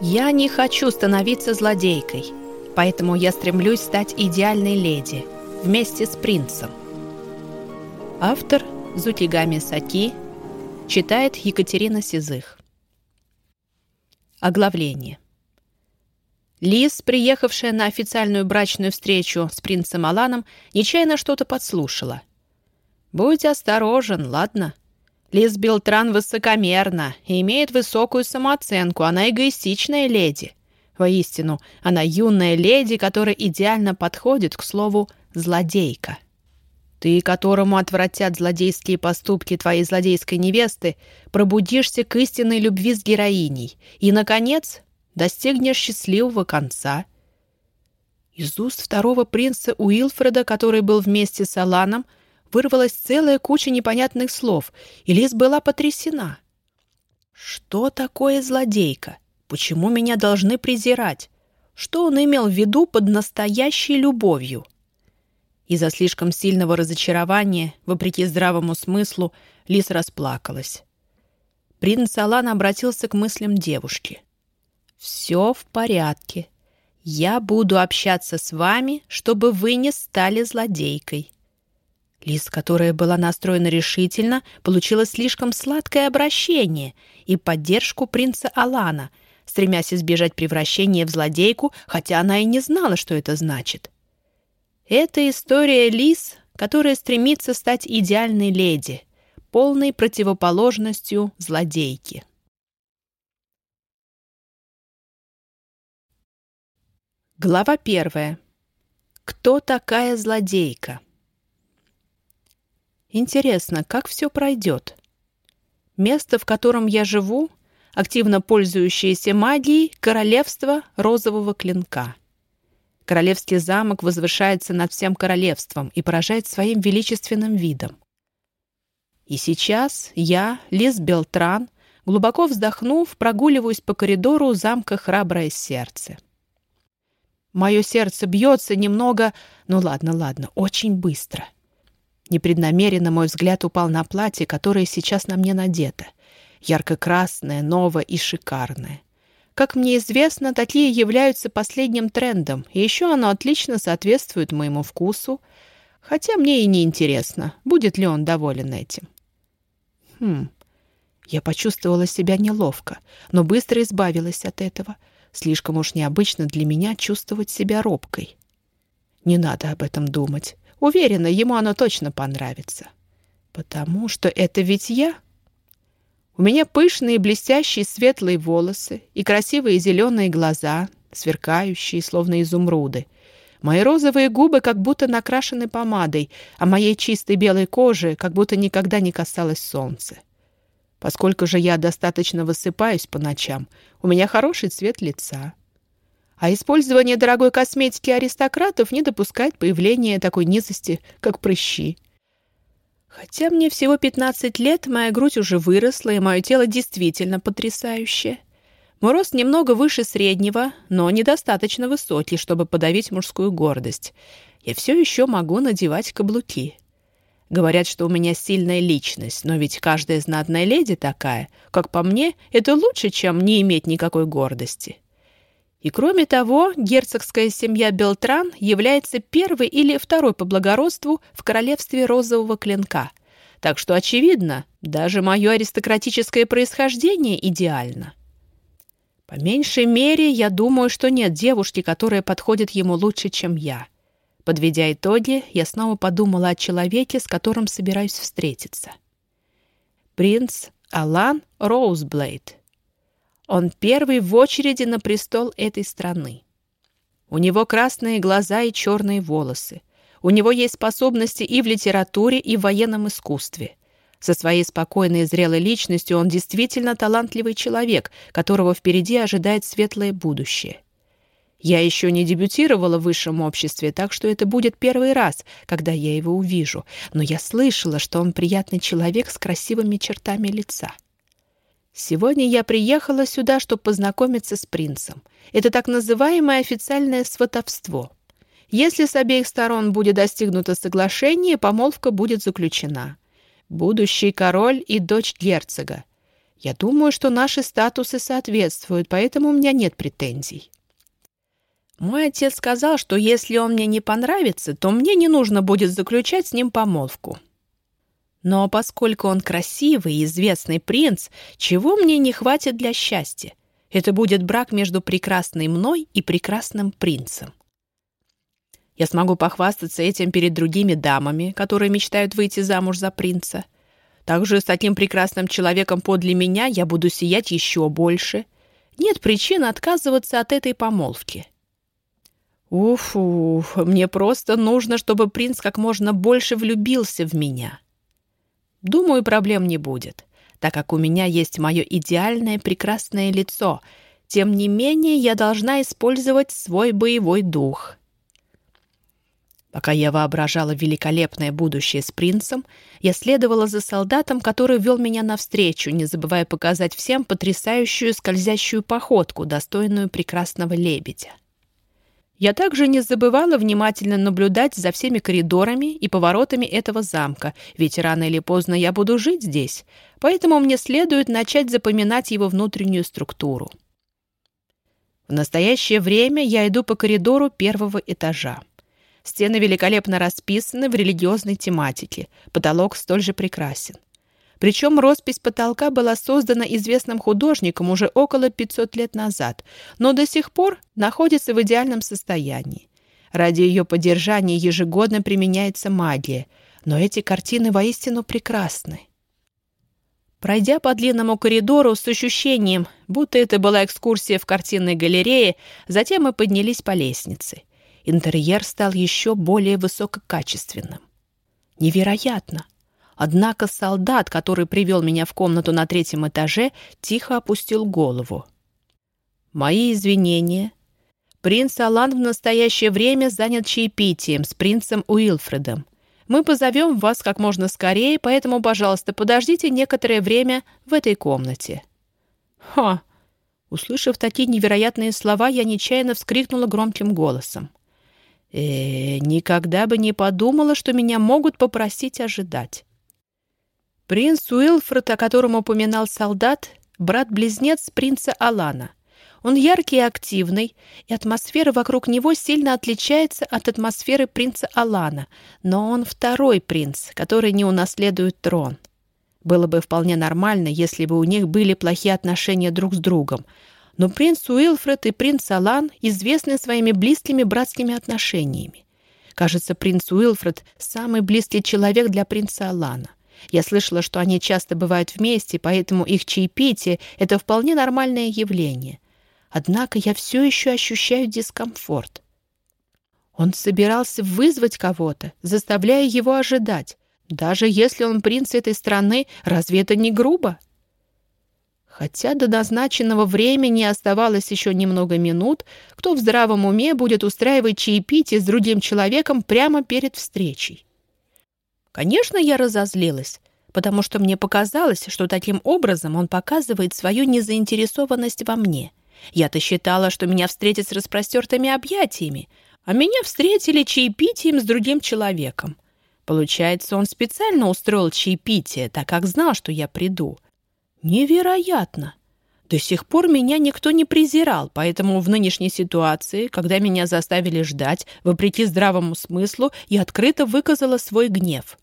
Я не хочу становиться злодейкой, поэтому я стремлюсь стать идеальной леди вместе с принцем. Автор Зутигами Саки читает Екатерина Сизых. Оглавление. Лиз, приехавшая на официальную брачную встречу с принцем Аланом, нечаянно что-то подслушала. «Будь осторожен, ладно?» Лиз Белтран высокомерна и имеет высокую самооценку. Она эгоистичная леди. Воистину, она юная леди, которая идеально подходит к слову «злодейка». Ты, которому отвратят злодейские поступки твоей злодейской невесты, пробудишься к истинной любви с героиней и, наконец, достигнешь счастливого конца. Из уст второго принца Уилфреда, который был вместе с Аланом, вырвалась целая куча непонятных слов, и Лиз была потрясена. «Что такое злодейка? Почему меня должны презирать? Что он имел в виду под настоящей любовью?» Из-за слишком сильного разочарования, вопреки здравому смыслу, Лиз расплакалась. Принц Алан обратился к мыслям девушки. «Все в порядке. Я буду общаться с вами, чтобы вы не стали злодейкой. Лиз, которая была настроена решительно, получила слишком сладкое обращение и поддержку принца Алана, стремясь избежать превращения в злодейку, хотя она и не знала, что это значит. Это история Лиз, которая стремится стать идеальной леди, полной противоположностью злодейки. Глава первая. Кто такая злодейка? Интересно, как все пройдет? Место, в котором я живу, активно пользующееся магией, королевство розового клинка. Королевский замок возвышается над всем королевством и поражает своим величественным видом. И сейчас я, Лиз Белтран, глубоко вздохнув, прогуливаюсь по коридору замка «Храброе сердце». Мое сердце бьется немного, ну ладно, ладно, очень быстро — Непреднамеренно мой взгляд упал на платье, которое сейчас на мне надето. Ярко-красное, новое и шикарное. Как мне известно, такие являются последним трендом, и еще оно отлично соответствует моему вкусу, хотя мне и не интересно, будет ли он доволен этим. Хм, я почувствовала себя неловко, но быстро избавилась от этого. Слишком уж необычно для меня чувствовать себя робкой. Не надо об этом думать. Уверена, ему оно точно понравится. Потому что это ведь я. У меня пышные блестящие светлые волосы и красивые зеленые глаза, сверкающие, словно изумруды. Мои розовые губы как будто накрашены помадой, а моей чистой белой кожи как будто никогда не касалось солнца. Поскольку же я достаточно высыпаюсь по ночам, у меня хороший цвет лица. А использование дорогой косметики аристократов не допускает появления такой низости, как прыщи. Хотя мне всего 15 лет, моя грудь уже выросла, и мое тело действительно потрясающее. Мой рост немного выше среднего, но недостаточно высокий, чтобы подавить мужскую гордость. Я все еще могу надевать каблуки. Говорят, что у меня сильная личность, но ведь каждая знатная леди такая. Как по мне, это лучше, чем не иметь никакой гордости. И кроме того, герцогская семья Белтран является первой или второй по благородству в королевстве розового клинка. Так что, очевидно, даже мое аристократическое происхождение идеально. По меньшей мере, я думаю, что нет девушки, которая подходит ему лучше, чем я. Подведя итоги, я снова подумала о человеке, с которым собираюсь встретиться. Принц Алан Роузблейд. Он первый в очереди на престол этой страны. У него красные глаза и черные волосы. У него есть способности и в литературе, и в военном искусстве. Со своей спокойной и зрелой личностью он действительно талантливый человек, которого впереди ожидает светлое будущее. Я еще не дебютировала в высшем обществе, так что это будет первый раз, когда я его увижу, но я слышала, что он приятный человек с красивыми чертами лица. Сегодня я приехала сюда, чтобы познакомиться с принцем. Это так называемое официальное сватовство. Если с обеих сторон будет достигнуто соглашение, помолвка будет заключена. Будущий король и дочь герцога. Я думаю, что наши статусы соответствуют, поэтому у меня нет претензий. Мой отец сказал, что если он мне не понравится, то мне не нужно будет заключать с ним помолвку. Но поскольку он красивый и известный принц, чего мне не хватит для счастья? Это будет брак между прекрасной мной и прекрасным принцем. Я смогу похвастаться этим перед другими дамами, которые мечтают выйти замуж за принца. Также с таким прекрасным человеком подле меня я буду сиять еще больше. Нет причин отказываться от этой помолвки. Уф-уф, мне просто нужно, чтобы принц как можно больше влюбился в меня. Думаю, проблем не будет, так как у меня есть мое идеальное прекрасное лицо. Тем не менее, я должна использовать свой боевой дух. Пока я воображала великолепное будущее с принцем, я следовала за солдатом, который вел меня навстречу, не забывая показать всем потрясающую скользящую походку, достойную прекрасного лебедя. Я также не забывала внимательно наблюдать за всеми коридорами и поворотами этого замка, ведь рано или поздно я буду жить здесь, поэтому мне следует начать запоминать его внутреннюю структуру. В настоящее время я иду по коридору первого этажа. Стены великолепно расписаны в религиозной тематике, потолок столь же прекрасен. Причем роспись потолка была создана известным художником уже около 500 лет назад, но до сих пор находится в идеальном состоянии. Ради ее поддержания ежегодно применяется магия, но эти картины воистину прекрасны. Пройдя по длинному коридору с ощущением, будто это была экскурсия в картинной галерее, затем мы поднялись по лестнице. Интерьер стал еще более высококачественным. Невероятно! Однако солдат, который привел меня в комнату на третьем этаже, тихо опустил голову. «Мои извинения. Принц Алан в настоящее время занят чаепитием с принцем Уилфредом. Мы позовем вас как можно скорее, поэтому, пожалуйста, подождите некоторое время в этой комнате». «Ха!» Услышав такие невероятные слова, я нечаянно вскрикнула громким голосом. Э, никогда бы не подумала, что меня могут попросить ожидать. Принц Уилфред, о котором упоминал солдат, брат-близнец принца Алана. Он яркий и активный, и атмосфера вокруг него сильно отличается от атмосферы принца Алана, но он второй принц, который не унаследует трон. Было бы вполне нормально, если бы у них были плохие отношения друг с другом, но принц Уилфред и принц Алан известны своими близкими братскими отношениями. Кажется, принц Уилфред – самый близкий человек для принца Алана. Я слышала, что они часто бывают вместе, поэтому их чаепитие — это вполне нормальное явление. Однако я все еще ощущаю дискомфорт. Он собирался вызвать кого-то, заставляя его ожидать. Даже если он принц этой страны, разве это не грубо? Хотя до назначенного времени оставалось еще немного минут, кто в здравом уме будет устраивать чаепитие с другим человеком прямо перед встречей? Конечно, я разозлилась, потому что мне показалось, что таким образом он показывает свою незаинтересованность во мне. Я-то считала, что меня встретят с распростертыми объятиями, а меня встретили чаепитием с другим человеком. Получается, он специально устроил чаепитие, так как знал, что я приду. Невероятно! До сих пор меня никто не презирал, поэтому в нынешней ситуации, когда меня заставили ждать, вопреки здравому смыслу, я открыто выказала свой гнев.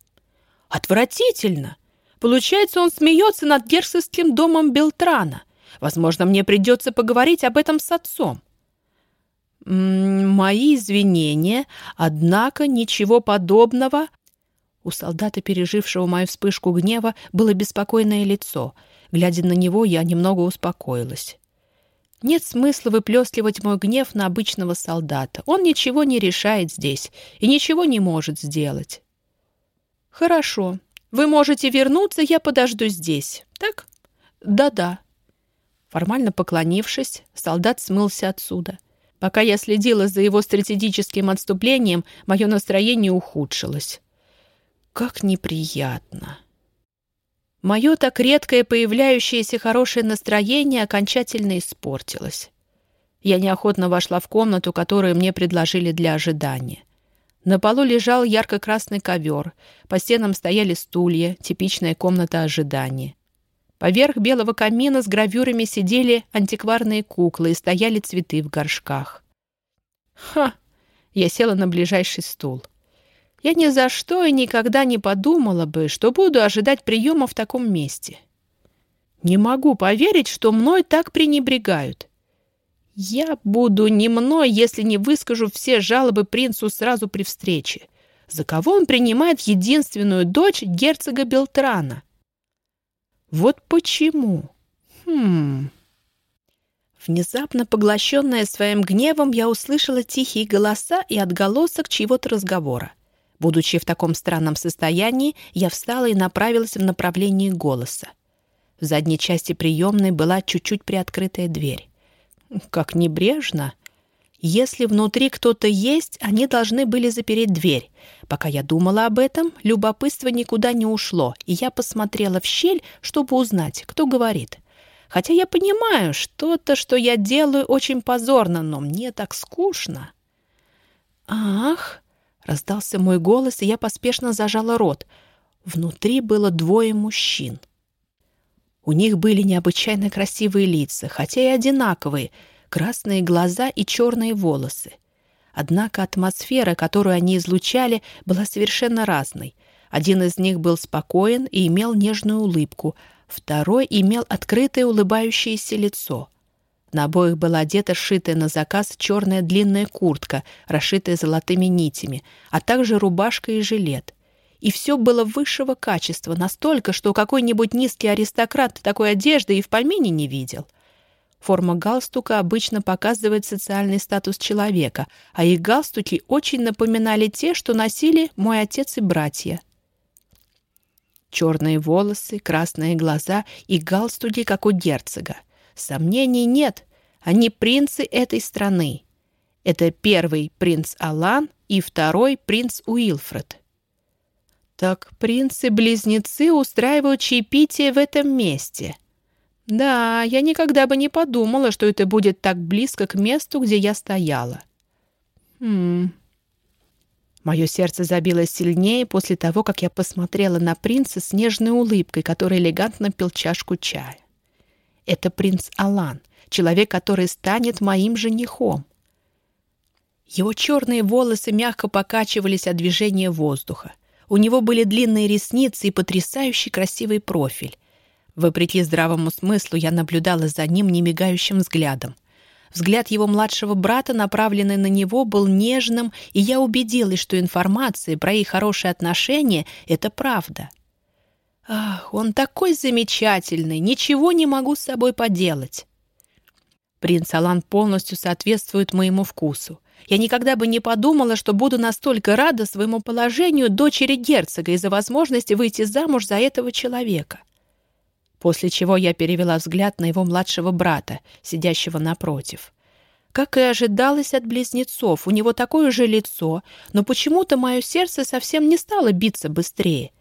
Отвратительно! Получается, он смеется над герцогским домом Белтрана. Возможно, мне придется поговорить об этом с отцом. «Мои извинения, однако ничего подобного...» У солдата, пережившего мою вспышку гнева, было беспокойное лицо — Глядя на него, я немного успокоилась. Нет смысла выплескивать мой гнев на обычного солдата. Он ничего не решает здесь и ничего не может сделать. Хорошо. Вы можете вернуться, я подожду здесь. Так? Да-да. Формально поклонившись, солдат смылся отсюда. Пока я следила за его стратегическим отступлением, мое настроение ухудшилось. Как неприятно. Мое так редкое появляющееся хорошее настроение окончательно испортилось. Я неохотно вошла в комнату, которую мне предложили для ожидания. На полу лежал ярко-красный ковер, по стенам стояли стулья, типичная комната ожидания. Поверх белого камина с гравюрами сидели антикварные куклы и стояли цветы в горшках. Ха! Я села на ближайший стул. Я ни за что и никогда не подумала бы, что буду ожидать приема в таком месте. Не могу поверить, что мной так пренебрегают. Я буду не мной, если не выскажу все жалобы принцу сразу при встрече. За кого он принимает единственную дочь герцога Белтрана? Вот почему. Хм... Внезапно поглощенная своим гневом, я услышала тихие голоса и отголосок чьего-то разговора. Будучи в таком странном состоянии, я встала и направилась в направлении голоса. В задней части приемной была чуть-чуть приоткрытая дверь. Как небрежно! Если внутри кто-то есть, они должны были запереть дверь. Пока я думала об этом, любопытство никуда не ушло, и я посмотрела в щель, чтобы узнать, кто говорит. Хотя я понимаю, что-то, что я делаю, очень позорно, но мне так скучно. «Ах!» — раздался мой голос, и я поспешно зажала рот. Внутри было двое мужчин. У них были необычайно красивые лица, хотя и одинаковые — красные глаза и черные волосы. Однако атмосфера, которую они излучали, была совершенно разной. Один из них был спокоен и имел нежную улыбку, второй имел открытое улыбающееся лицо. На обоих была одета сшитая на заказ черная длинная куртка, расшитая золотыми нитями, а также рубашка и жилет. И все было высшего качества, настолько, что какой-нибудь низкий аристократ такой одежды и в помине не видел. Форма галстука обычно показывает социальный статус человека, а их галстуки очень напоминали те, что носили мой отец и братья. Черные волосы, красные глаза и галстуки, как у герцога. Сомнений нет, они принцы этой страны. Это первый принц Алан и второй принц Уилфред. Так принцы-близнецы устраивают чаепитие в этом месте — да, я никогда бы не подумала, что это будет так близко к месту, где я стояла. Хм. Мое сердце забилось сильнее после того, как я посмотрела на принца с нежной улыбкой, который элегантно пил чашку чая. Это принц Алан, человек, который станет моим женихом. Его черные волосы мягко покачивались от движения воздуха. У него были длинные ресницы и потрясающий красивый профиль. Вопреки здравому смыслу, я наблюдала за ним немигающим взглядом. Взгляд его младшего брата, направленный на него, был нежным, и я убедилась, что информация про их хорошие отношения — это правда. Ах, он такой замечательный, ничего не могу с собой поделать. Принц Алан полностью соответствует моему вкусу. Я никогда бы не подумала, что буду настолько рада своему положению дочери герцога из-за возможности выйти замуж за этого человека после чего я перевела взгляд на его младшего брата, сидящего напротив. Как и ожидалось от близнецов, у него такое же лицо, но почему-то мое сердце совсем не стало биться быстрее.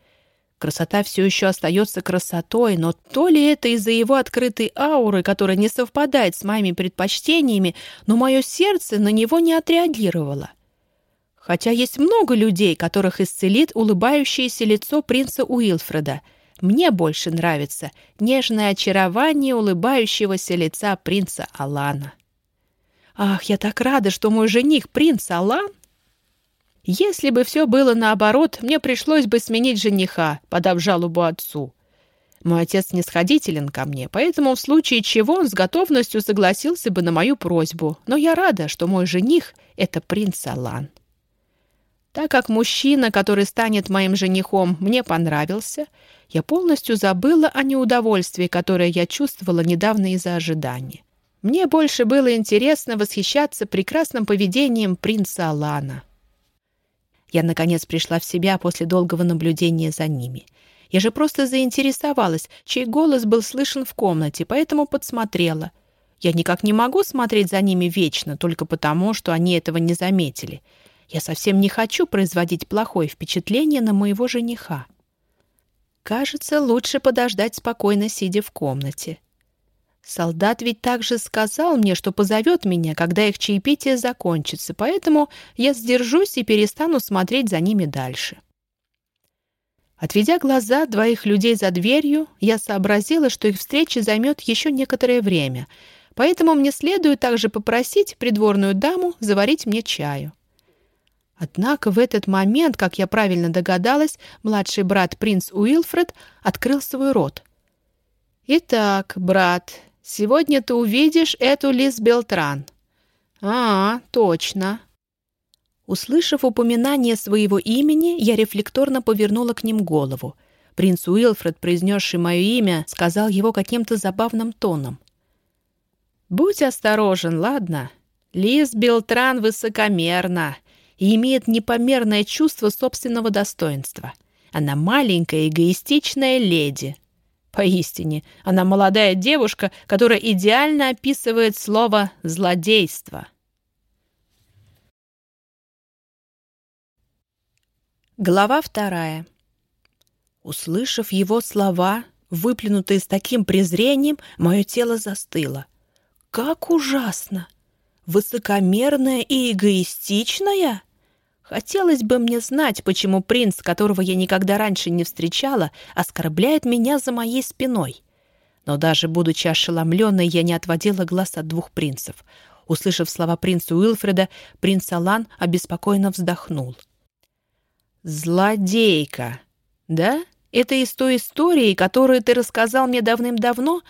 Красота все еще остается красотой, но то ли это из-за его открытой ауры, которая не совпадает с моими предпочтениями, но мое сердце на него не отреагировало. Хотя есть много людей, которых исцелит улыбающееся лицо принца Уилфреда — мне больше нравится нежное очарование улыбающегося лица принца Алана. Ах, я так рада, что мой жених принц Алан. Если бы все было наоборот, мне пришлось бы сменить жениха, подав жалобу отцу. Мой отец нисходителен ко мне, поэтому в случае чего он с готовностью согласился бы на мою просьбу. Но я рада, что мой жених — это принц Алан. Так как мужчина, который станет моим женихом, мне понравился, я полностью забыла о неудовольствии, которое я чувствовала недавно из-за ожидания. Мне больше было интересно восхищаться прекрасным поведением принца Алана. Я, наконец, пришла в себя после долгого наблюдения за ними. Я же просто заинтересовалась, чей голос был слышен в комнате, поэтому подсмотрела. Я никак не могу смотреть за ними вечно, только потому, что они этого не заметили — я совсем не хочу производить плохое впечатление на моего жениха. Кажется, лучше подождать спокойно, сидя в комнате. Солдат ведь также сказал мне, что позовет меня, когда их чаепитие закончится, поэтому я сдержусь и перестану смотреть за ними дальше. Отведя глаза двоих людей за дверью, я сообразила, что их встреча займет еще некоторое время, поэтому мне следует также попросить придворную даму заварить мне чаю. Однако в этот момент, как я правильно догадалась, младший брат принц Уилфред открыл свой рот. «Итак, брат, сегодня ты увидишь эту Лиз Белтран». «А, точно». Услышав упоминание своего имени, я рефлекторно повернула к ним голову. Принц Уилфред, произнесший мое имя, сказал его каким-то забавным тоном. «Будь осторожен, ладно? Лиз Белтран высокомерна и имеет непомерное чувство собственного достоинства. Она маленькая эгоистичная леди. Поистине, она молодая девушка, которая идеально описывает слово «злодейство». Глава вторая. Услышав его слова, выплюнутые с таким презрением, мое тело застыло. Как ужасно! Высокомерная и эгоистичная? Хотелось бы мне знать, почему принц, которого я никогда раньше не встречала, оскорбляет меня за моей спиной. Но даже будучи ошеломленной, я не отводила глаз от двух принцев. Услышав слова принца Уилфреда, принц Алан обеспокоенно вздохнул. «Злодейка! Да? Это из той истории, которую ты рассказал мне давным-давно?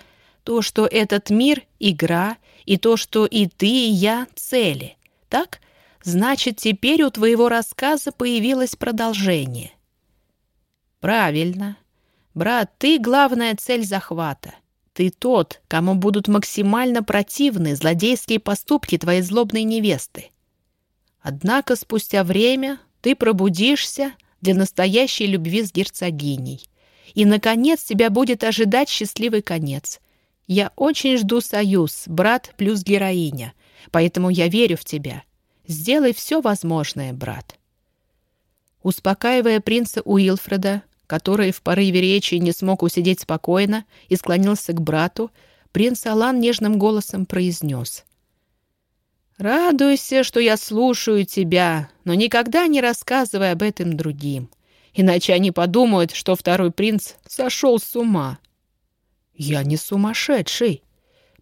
То, что этот мир — игра, и то, что и ты, и я — цели. Так? Значит, теперь у твоего рассказа появилось продолжение. Правильно. Брат, ты главная цель захвата. Ты тот, кому будут максимально противны злодейские поступки твоей злобной невесты. Однако спустя время ты пробудишься для настоящей любви с герцогиней. И, наконец, тебя будет ожидать счастливый конец. Я очень жду союз, брат плюс героиня, поэтому я верю в тебя. Сделай все возможное, брат». Успокаивая принца Уилфреда, который в порыве речи не смог усидеть спокойно и склонился к брату, принц Алан нежным голосом произнес. «Радуйся, что я слушаю тебя, но никогда не рассказывай об этом другим, иначе они подумают, что второй принц сошел с ума». «Я не сумасшедший»,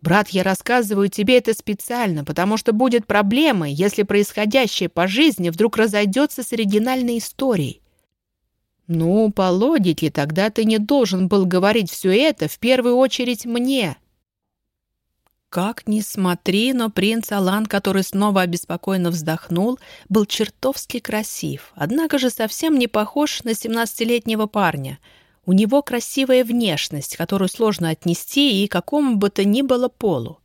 Брат, я рассказываю тебе это специально, потому что будет проблемой, если происходящее по жизни вдруг разойдется с оригинальной историей. Ну, по логике, тогда ты не должен был говорить все это в первую очередь мне. Как ни смотри, но принц Алан, который снова обеспокоенно вздохнул, был чертовски красив, однако же совсем не похож на семнадцатилетнего парня — у него красивая внешность, которую сложно отнести и какому бы то ни было полу.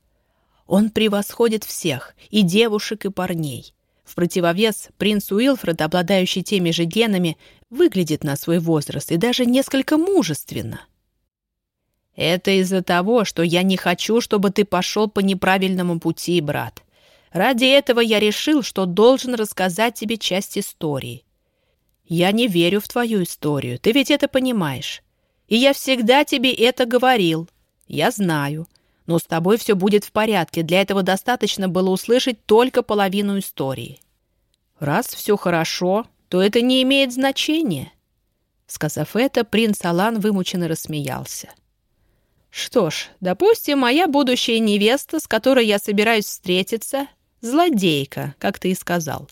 Он превосходит всех, и девушек, и парней. В противовес принц Уилфред, обладающий теми же генами, выглядит на свой возраст и даже несколько мужественно. «Это из-за того, что я не хочу, чтобы ты пошел по неправильному пути, брат. Ради этого я решил, что должен рассказать тебе часть истории. «Я не верю в твою историю, ты ведь это понимаешь. И я всегда тебе это говорил. Я знаю. Но с тобой все будет в порядке, для этого достаточно было услышать только половину истории. Раз все хорошо, то это не имеет значения». Сказав это, принц Алан вымученно рассмеялся. «Что ж, допустим, моя будущая невеста, с которой я собираюсь встретиться, злодейка, как ты и сказал.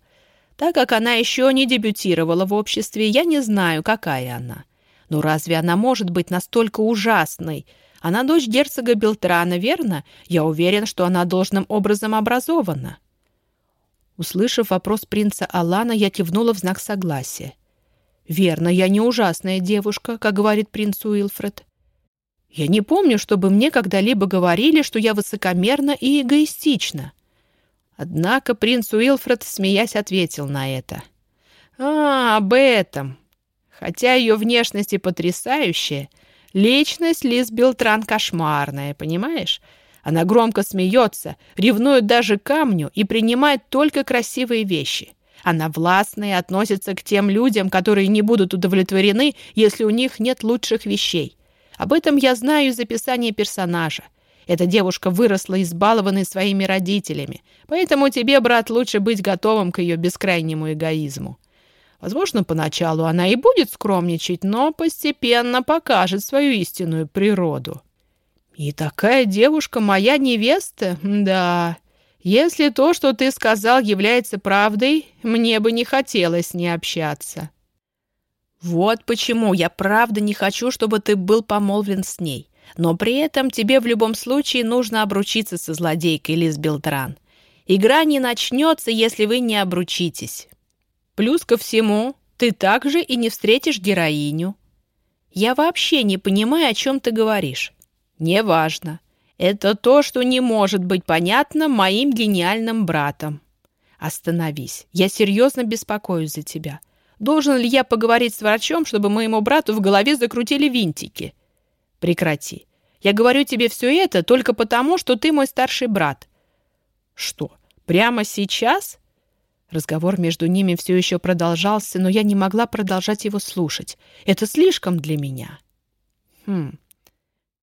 Так как она еще не дебютировала в обществе, я не знаю, какая она. Но разве она может быть настолько ужасной? Она дочь герцога Белтрана, верно? Я уверен, что она должным образом образована». Услышав вопрос принца Алана, я кивнула в знак согласия. «Верно, я не ужасная девушка, как говорит принц Уилфред. Я не помню, чтобы мне когда-либо говорили, что я высокомерна и эгоистична. Однако принц Уилфред, смеясь, ответил на это. «А, об этом. Хотя ее внешность и потрясающая, личность Лиз Белтран кошмарная, понимаешь? Она громко смеется, ревнует даже камню и принимает только красивые вещи. Она властная и относится к тем людям, которые не будут удовлетворены, если у них нет лучших вещей. Об этом я знаю из описания персонажа. Эта девушка выросла избалованной своими родителями, поэтому тебе, брат, лучше быть готовым к ее бескрайнему эгоизму. Возможно, поначалу она и будет скромничать, но постепенно покажет свою истинную природу. И такая девушка моя невеста? Да. Если то, что ты сказал, является правдой, мне бы не хотелось с ней общаться. Вот почему я правда не хочу, чтобы ты был помолвлен с ней. Но при этом тебе в любом случае нужно обручиться со злодейкой Лиз Белтран. Игра не начнется, если вы не обручитесь. Плюс ко всему, ты также и не встретишь героиню. Я вообще не понимаю, о чем ты говоришь. Неважно. Это то, что не может быть понятно моим гениальным братом. Остановись. Я серьезно беспокоюсь за тебя. Должен ли я поговорить с врачом, чтобы моему брату в голове закрутили винтики? Прекрати. Я говорю тебе все это только потому, что ты мой старший брат. Что, прямо сейчас? Разговор между ними все еще продолжался, но я не могла продолжать его слушать. Это слишком для меня. Хм.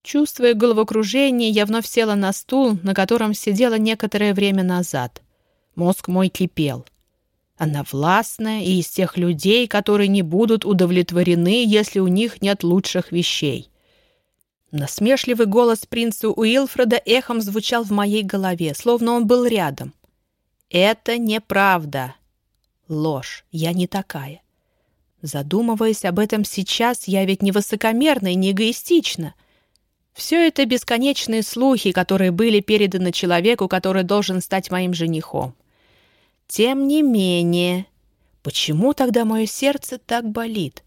Чувствуя головокружение, я вновь села на стул, на котором сидела некоторое время назад. Мозг мой кипел. Она властная и из тех людей, которые не будут удовлетворены, если у них нет лучших вещей. Насмешливый голос принца Уилфреда эхом звучал в моей голове, словно он был рядом. «Это неправда. Ложь. Я не такая. Задумываясь об этом сейчас, я ведь не высокомерна и не эгоистична. Все это бесконечные слухи, которые были переданы человеку, который должен стать моим женихом. Тем не менее, почему тогда мое сердце так болит?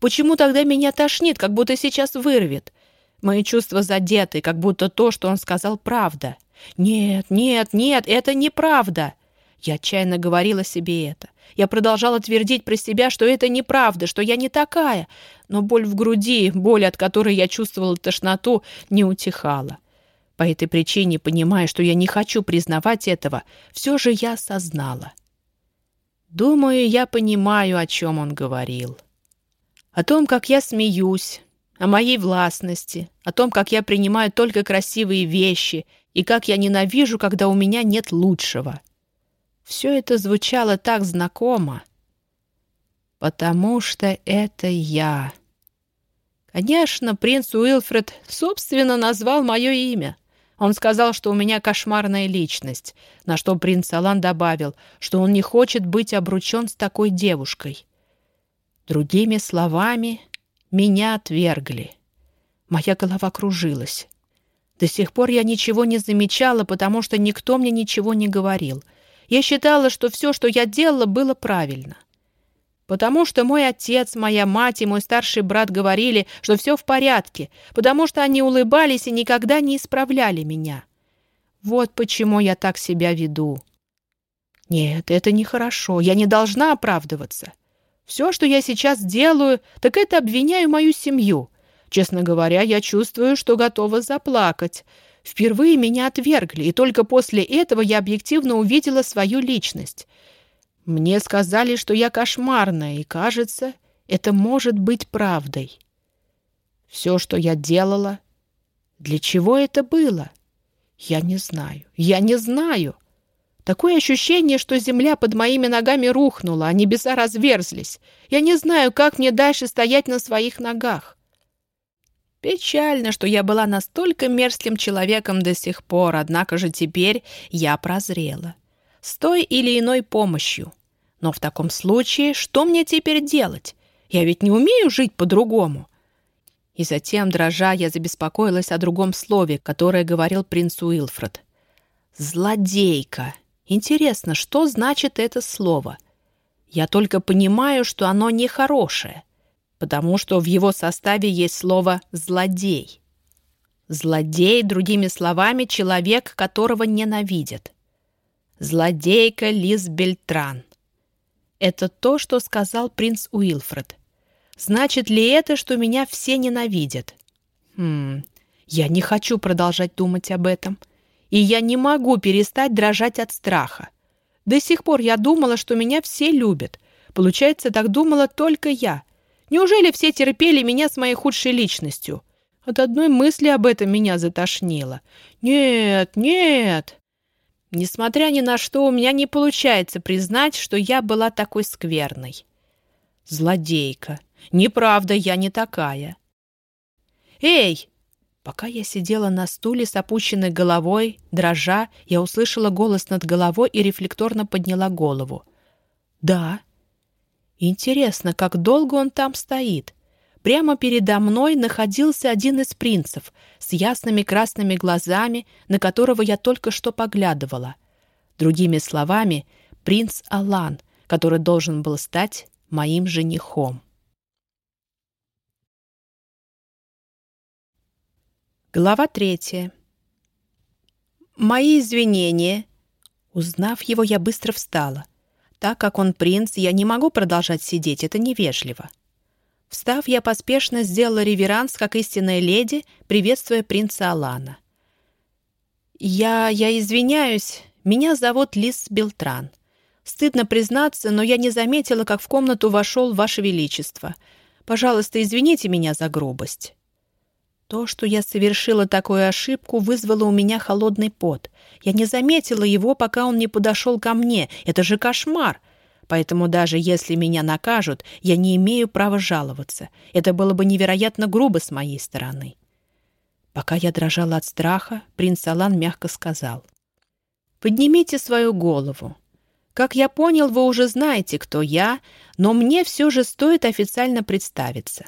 Почему тогда меня тошнит, как будто сейчас вырвет? Мои чувства задеты, как будто то, что он сказал, правда. Нет, нет, нет, это неправда. Я отчаянно говорила себе это. Я продолжала твердить про себя, что это неправда, что я не такая. Но боль в груди, боль, от которой я чувствовала тошноту, не утихала. По этой причине, понимая, что я не хочу признавать этого, все же я осознала. Думаю, я понимаю, о чем он говорил. О том, как я смеюсь, о моей властности, о том, как я принимаю только красивые вещи и как я ненавижу, когда у меня нет лучшего. Все это звучало так знакомо. Потому что это я. Конечно, принц Уилфред собственно назвал мое имя. Он сказал, что у меня кошмарная личность, на что принц Алан добавил, что он не хочет быть обручен с такой девушкой. Другими словами, меня отвергли. Моя голова кружилась. До сих пор я ничего не замечала, потому что никто мне ничего не говорил — я считала, что все, что я делала, было правильно. Потому что мой отец, моя мать и мой старший брат говорили, что все в порядке, потому что они улыбались и никогда не исправляли меня. Вот почему я так себя веду. Нет, это нехорошо, я не должна оправдываться. Все, что я сейчас делаю, так это обвиняю мою семью. Честно говоря, я чувствую, что готова заплакать. Впервые меня отвергли, и только после этого я объективно увидела свою личность. Мне сказали, что я кошмарная, и, кажется, это может быть правдой. Все, что я делала, для чего это было? Я не знаю, я не знаю. Такое ощущение, что земля под моими ногами рухнула, а небеса разверзлись. Я не знаю, как мне дальше стоять на своих ногах. Печально, что я была настолько мерзким человеком до сих пор, однако же теперь я прозрела. С той или иной помощью. Но в таком случае что мне теперь делать? Я ведь не умею жить по-другому. И затем, дрожа, я забеспокоилась о другом слове, которое говорил принц Уилфред. «Злодейка». Интересно, что значит это слово? Я только понимаю, что оно нехорошее потому что в его составе есть слово «злодей». Злодей, другими словами, человек, которого ненавидят. Злодейка Лиз Бельтран. Это то, что сказал принц Уилфред. Значит ли это, что меня все ненавидят? Хм, я не хочу продолжать думать об этом. И я не могу перестать дрожать от страха. До сих пор я думала, что меня все любят. Получается, так думала только я. Неужели все терпели меня с моей худшей личностью? От одной мысли об этом меня затошнило. Нет, нет. Несмотря ни на что, у меня не получается признать, что я была такой скверной. Злодейка. Неправда, я не такая. Эй! Пока я сидела на стуле с опущенной головой, дрожа, я услышала голос над головой и рефлекторно подняла голову. Да. Интересно, как долго он там стоит? Прямо передо мной находился один из принцев с ясными красными глазами, на которого я только что поглядывала. Другими словами, принц Алан, который должен был стать моим женихом. Глава третья. Мои извинения. Узнав его, я быстро встала. Так как он принц, я не могу продолжать сидеть, это невежливо. Встав, я поспешно сделала реверанс, как истинная леди, приветствуя принца Алана. «Я... я извиняюсь. Меня зовут Лис Белтран. Стыдно признаться, но я не заметила, как в комнату вошел Ваше Величество. Пожалуйста, извините меня за грубость». То, что я совершила такую ошибку, вызвало у меня холодный пот. Я не заметила его, пока он не подошел ко мне. Это же кошмар. Поэтому даже если меня накажут, я не имею права жаловаться. Это было бы невероятно грубо с моей стороны. Пока я дрожала от страха, принц Алан мягко сказал. «Поднимите свою голову. Как я понял, вы уже знаете, кто я, но мне все же стоит официально представиться.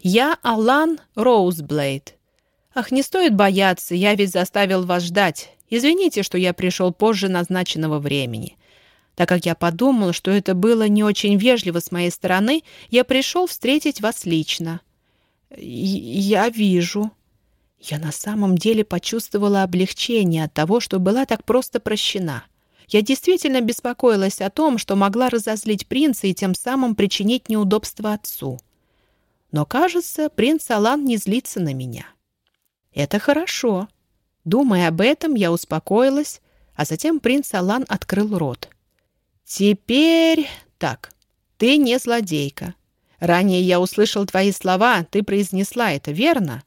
Я Алан Роузблейд. Ах, не стоит бояться, я ведь заставил вас ждать. Извините, что я пришел позже назначенного времени. Так как я подумал, что это было не очень вежливо с моей стороны, я пришел встретить вас лично. Я вижу. Я на самом деле почувствовала облегчение от того, что была так просто прощена. Я действительно беспокоилась о том, что могла разозлить принца и тем самым причинить неудобства отцу. Но, кажется, принц Алан не злится на меня. Это хорошо. Думая об этом, я успокоилась, а затем принц Алан открыл рот. «Теперь так, ты не злодейка. Ранее я услышал твои слова, ты произнесла это, верно?»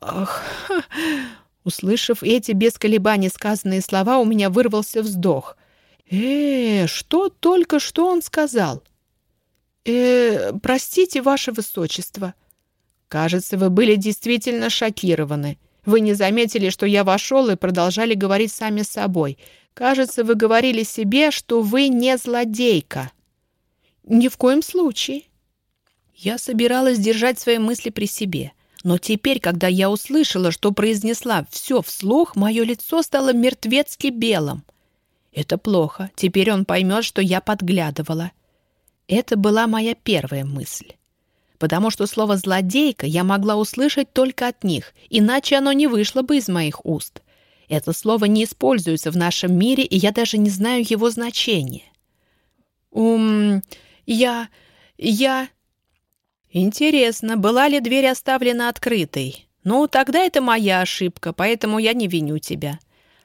«Ах!» Услышав эти без колебаний сказанные слова, у меня вырвался вздох. «Э, что только что он сказал?» «Э, простите, ваше высочество». «Кажется, вы были действительно шокированы. Вы не заметили, что я вошел и продолжали говорить сами с собой. Кажется, вы говорили себе, что вы не злодейка». «Ни в коем случае». Я собиралась держать свои мысли при себе. Но теперь, когда я услышала, что произнесла все вслух, мое лицо стало мертвецки белым. Это плохо. Теперь он поймет, что я подглядывала. Это была моя первая мысль. Потому что слово «злодейка» я могла услышать только от них, иначе оно не вышло бы из моих уст. Это слово не используется в нашем мире, и я даже не знаю его значения. «Ум... я... я...» «Интересно, была ли дверь оставлена открытой? Ну, тогда это моя ошибка, поэтому я не виню тебя.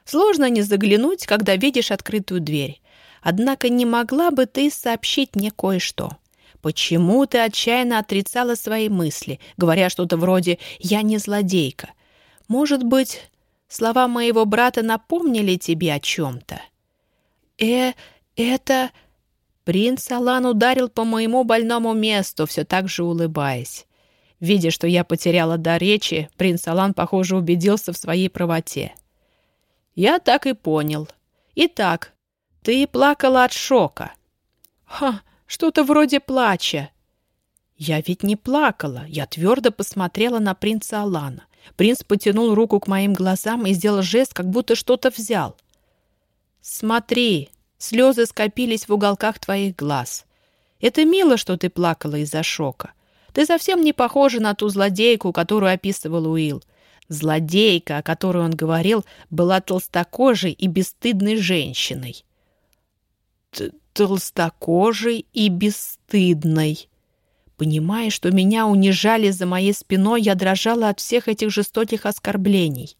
Сложно не заглянуть, когда видишь открытую дверь. Однако не могла бы ты сообщить мне кое-что?» Почему ты отчаянно отрицала свои мысли, говоря что-то вроде «я не злодейка»? Может быть, Слова моего брата напомнили тебе о чем-то?» «Э, это...» Принц Алан ударил по моему больному месту, все так же улыбаясь. Видя, что я потеряла дар речи, принц Алан, похоже, убедился в своей правоте. «Я так и понял. Итак, ты плакала от шока». «Ха, что-то вроде плача». «Я ведь не плакала. Я твердо посмотрела на принца Алана. Принц потянул руку к моим глазам и сделал жест, как будто что-то взял. «Смотри, слезы скопились в уголках твоих глаз. Это мило, что ты плакала из-за шока. Ты совсем не похожа на ту злодейку, которую описывал Уилл. Злодейка, о которой он говорил, была толстокожей и бесстыдной женщиной. «Толстокожей и бесстыдной», Понимая, что меня унижали за моей спиной, я дрожала от всех этих жестоких оскорблений.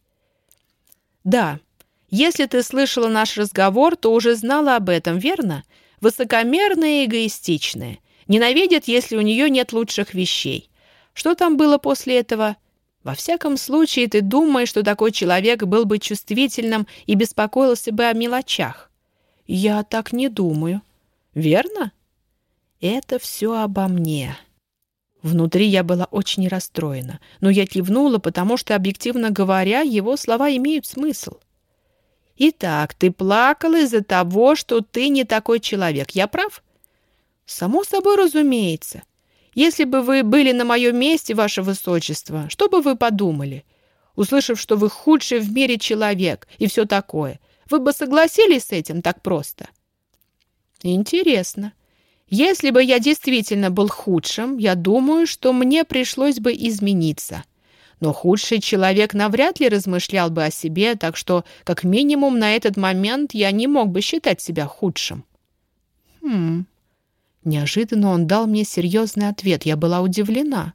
«Да, если ты слышала наш разговор, то уже знала об этом, верно? Высокомерная и эгоистичная. Ненавидит, если у нее нет лучших вещей. Что там было после этого?» Во всяком случае, ты думаешь, что такой человек был бы чувствительным и беспокоился бы о мелочах. Я так не думаю. Верно? Это все обо мне. Внутри я была очень расстроена, но я кивнула, потому что, объективно говоря, его слова имеют смысл. «Итак, ты плакала из-за того, что ты не такой человек. Я прав?» «Само собой разумеется. Если бы вы были на моем месте, ваше высочество, что бы вы подумали? Услышав, что вы худший в мире человек и все такое, вы бы согласились с этим так просто?» «Интересно. Если бы я действительно был худшим, я думаю, что мне пришлось бы измениться». Но худший человек навряд ли размышлял бы о себе, так что, как минимум, на этот момент я не мог бы считать себя худшим. Хм. Неожиданно он дал мне серьезный ответ. Я была удивлена.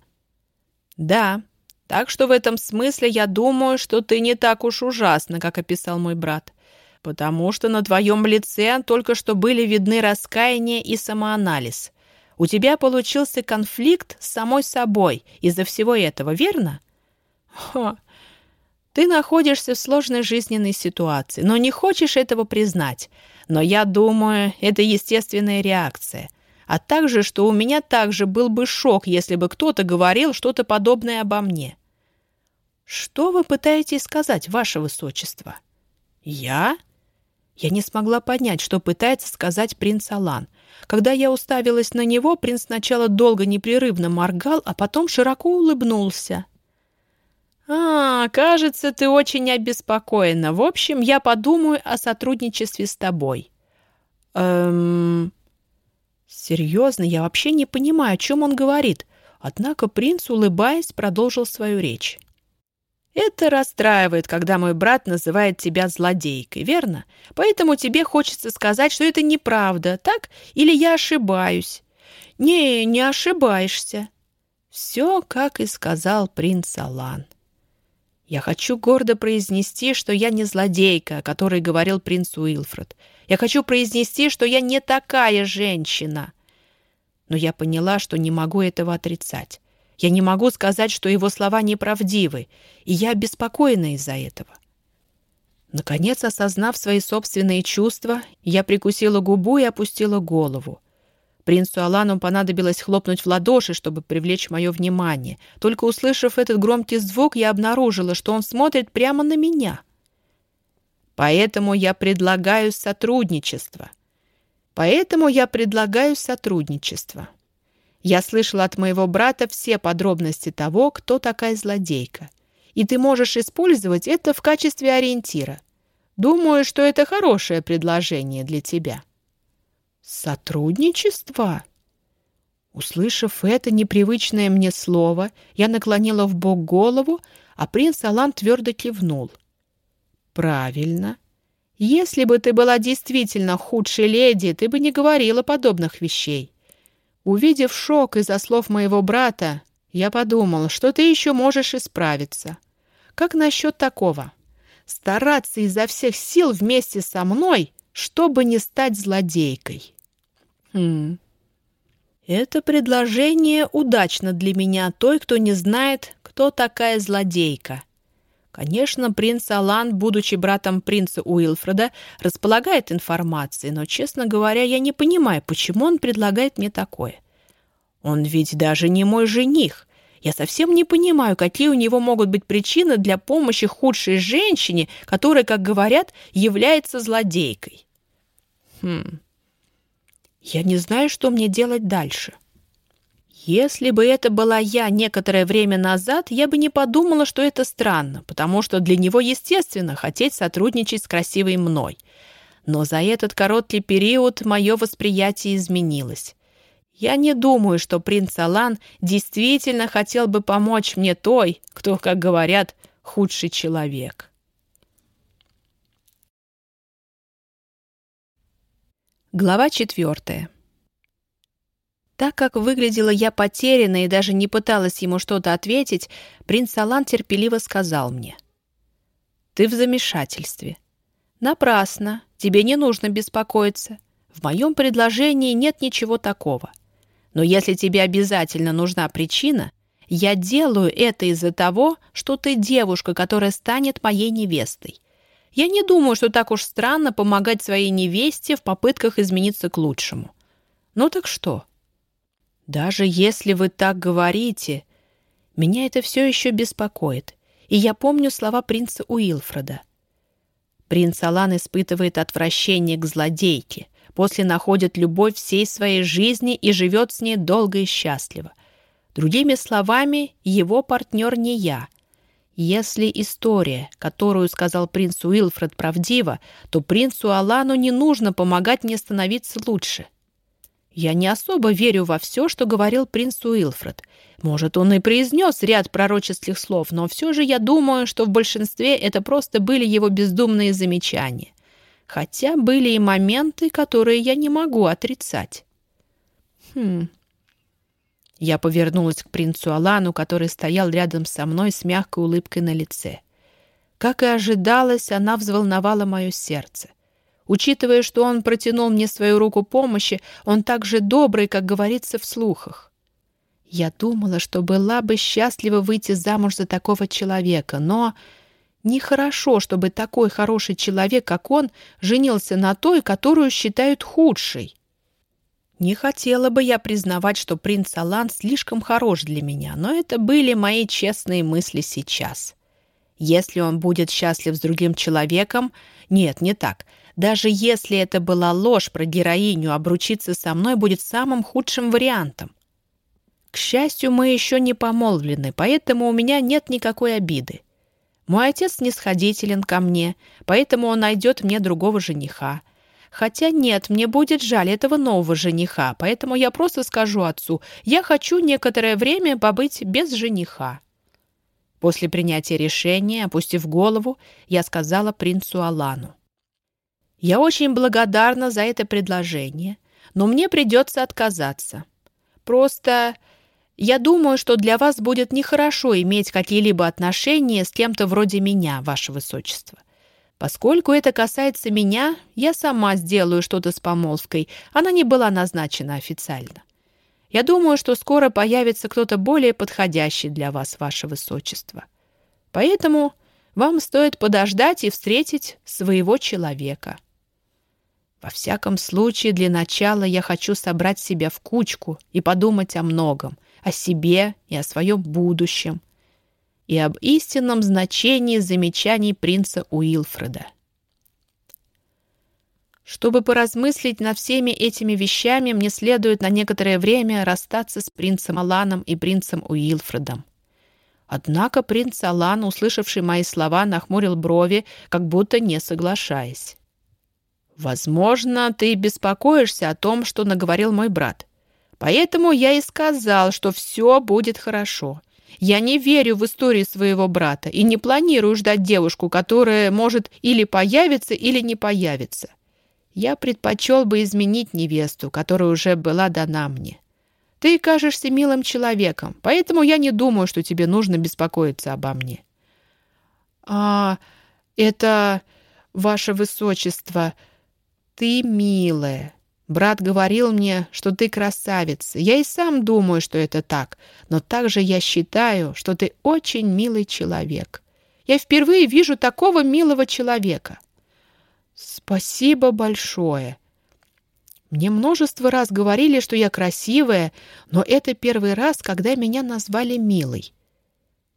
Да, так что в этом смысле я думаю, что ты не так уж ужасна, как описал мой брат. Потому что на твоем лице только что были видны раскаяние и самоанализ. У тебя получился конфликт с самой собой из-за всего этого, верно? — Хо. Ты находишься в сложной жизненной ситуации, но не хочешь этого признать. Но я думаю, это естественная реакция. А также, что у меня также был бы шок, если бы кто-то говорил что-то подобное обо мне. Что вы пытаетесь сказать, ваше высочество? Я? Я не смогла понять, что пытается сказать принц Алан. Когда я уставилась на него, принц сначала долго непрерывно моргал, а потом широко улыбнулся. «А, кажется, ты очень обеспокоена. В общем, я подумаю о сотрудничестве с тобой». «Эм...» «Серьезно, я вообще не понимаю, о чем он говорит». Однако принц, улыбаясь, продолжил свою речь. «Это расстраивает, когда мой брат называет тебя злодейкой, верно? Поэтому тебе хочется сказать, что это неправда, так? Или я ошибаюсь?» «Не, не ошибаешься». Все, как и сказал принц Алан. Я хочу гордо произнести, что я не злодейка, о которой говорил принц Уилфред. Я хочу произнести, что я не такая женщина. Но я поняла, что не могу этого отрицать. Я не могу сказать, что его слова неправдивы, и я обеспокоена из-за этого. Наконец, осознав свои собственные чувства, я прикусила губу и опустила голову. Принцу Алану понадобилось хлопнуть в ладоши, чтобы привлечь мое внимание. Только услышав этот громкий звук, я обнаружила, что он смотрит прямо на меня. Поэтому я предлагаю сотрудничество. Поэтому я предлагаю сотрудничество. Я слышала от моего брата все подробности того, кто такая злодейка. И ты можешь использовать это в качестве ориентира. Думаю, что это хорошее предложение для тебя. «Сотрудничество?» Услышав это непривычное мне слово, я наклонила в бок голову, а принц Алан твердо кивнул. «Правильно. Если бы ты была действительно худшей леди, ты бы не говорила подобных вещей. Увидев шок из-за слов моего брата, я подумал, что ты еще можешь исправиться. Как насчет такого? Стараться изо всех сил вместе со мной, чтобы не стать злодейкой». Хм. Это предложение удачно для меня той, кто не знает, кто такая злодейка. Конечно, принц Алан, будучи братом принца Уилфреда, располагает информацией, но, честно говоря, я не понимаю, почему он предлагает мне такое. Он ведь даже не мой жених. Я совсем не понимаю, какие у него могут быть причины для помощи худшей женщине, которая, как говорят, является злодейкой. Хм... Я не знаю, что мне делать дальше. Если бы это была я некоторое время назад, я бы не подумала, что это странно, потому что для него естественно хотеть сотрудничать с красивой мной. Но за этот короткий период мое восприятие изменилось. Я не думаю, что принц Алан действительно хотел бы помочь мне той, кто, как говорят, худший человек. Глава четвертая. Так как выглядела я потерянно и даже не пыталась ему что-то ответить, принц Алан терпеливо сказал мне. «Ты в замешательстве. Напрасно. Тебе не нужно беспокоиться. В моем предложении нет ничего такого. Но если тебе обязательно нужна причина, я делаю это из-за того, что ты девушка, которая станет моей невестой. Я не думаю, что так уж странно помогать своей невесте в попытках измениться к лучшему. Ну так что? «Даже если вы так говорите, меня это все еще беспокоит, и я помню слова принца Уилфреда. Принц Алан испытывает отвращение к злодейке, после находит любовь всей своей жизни и живет с ней долго и счастливо. Другими словами, его партнер не я. Если история, которую сказал принц Уилфред, правдива, то принцу Алану не нужно помогать мне становиться лучше. Я не особо верю во все, что говорил принц Уилфред. Может, он и произнес ряд пророческих слов, но все же я думаю, что в большинстве это просто были его бездумные замечания. Хотя были и моменты, которые я не могу отрицать. Хм. Я повернулась к принцу Алану, который стоял рядом со мной с мягкой улыбкой на лице. Как и ожидалось, она взволновала мое сердце. Учитывая, что он протянул мне свою руку помощи, он так же добрый, как говорится в слухах. Я думала, что была бы счастлива выйти замуж за такого человека, но Нехорошо, чтобы такой хороший человек, как он, женился на той, которую считают худшей. Не хотела бы я признавать, что принц Алан слишком хорош для меня, но это были мои честные мысли сейчас. Если он будет счастлив с другим человеком... Нет, не так. Даже если это была ложь про героиню, обручиться со мной будет самым худшим вариантом. К счастью, мы еще не помолвлены, поэтому у меня нет никакой обиды. Мой отец снисходителен ко мне, поэтому он найдет мне другого жениха. Хотя нет, мне будет жаль этого нового жениха, поэтому я просто скажу отцу, я хочу некоторое время побыть без жениха. После принятия решения, опустив голову, я сказала принцу Алану. «Я очень благодарна за это предложение, но мне придется отказаться. Просто я думаю, что для вас будет нехорошо иметь какие-либо отношения с кем-то вроде меня, ваше высочество. Поскольку это касается меня, я сама сделаю что-то с помолвкой. Она не была назначена официально. Я думаю, что скоро появится кто-то более подходящий для вас, ваше высочество. Поэтому вам стоит подождать и встретить своего человека. Во всяком случае, для начала я хочу собрать себя в кучку и подумать о многом — о себе и о своем будущем, и об истинном значении замечаний принца Уилфреда. Чтобы поразмыслить над всеми этими вещами, мне следует на некоторое время расстаться с принцем Аланом и принцем Уилфредом. Однако принц Алан, услышавший мои слова, нахмурил брови, как будто не соглашаясь. «Возможно, ты беспокоишься о том, что наговорил мой брат. Поэтому я и сказал, что все будет хорошо. Я не верю в историю своего брата и не планирую ждать девушку, которая может или появиться, или не появиться. Я предпочел бы изменить невесту, которая уже была дана мне. Ты кажешься милым человеком, поэтому я не думаю, что тебе нужно беспокоиться обо мне. А это, ваше высочество, ты милая. Брат говорил мне, что ты красавица. Я и сам думаю, что это так. Но также я считаю, что ты очень милый человек. Я впервые вижу такого милого человека. Спасибо большое. Мне множество раз говорили, что я красивая, но это первый раз, когда меня назвали милой.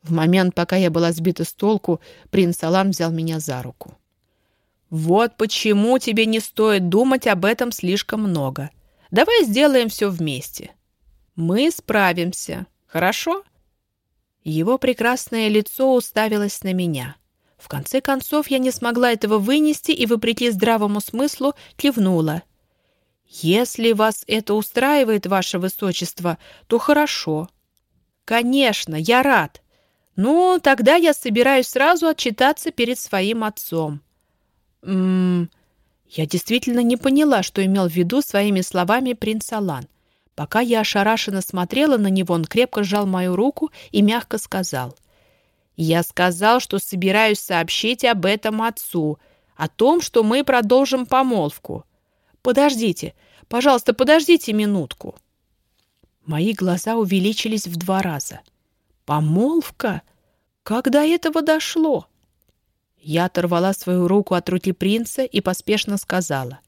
В момент, пока я была сбита с толку, принц Алан взял меня за руку. Вот почему тебе не стоит думать об этом слишком много. Давай сделаем все вместе. Мы справимся. Хорошо? Его прекрасное лицо уставилось на меня. В конце концов, я не смогла этого вынести и, вопреки здравому смыслу, кивнула. «Если вас это устраивает, ваше высочество, то хорошо». «Конечно, я рад. Ну, тогда я собираюсь сразу отчитаться перед своим отцом. «М -м, я действительно не поняла, что имел в виду своими словами принц Алан. Пока я ошарашенно смотрела на него, он крепко сжал мою руку и мягко сказал. «Я сказал, что собираюсь сообщить об этом отцу, о том, что мы продолжим помолвку. Подождите, пожалуйста, подождите минутку». Мои глаза увеличились в два раза. «Помолвка? Когда этого дошло?» Я оторвала свою руку от руки принца и поспешно сказала.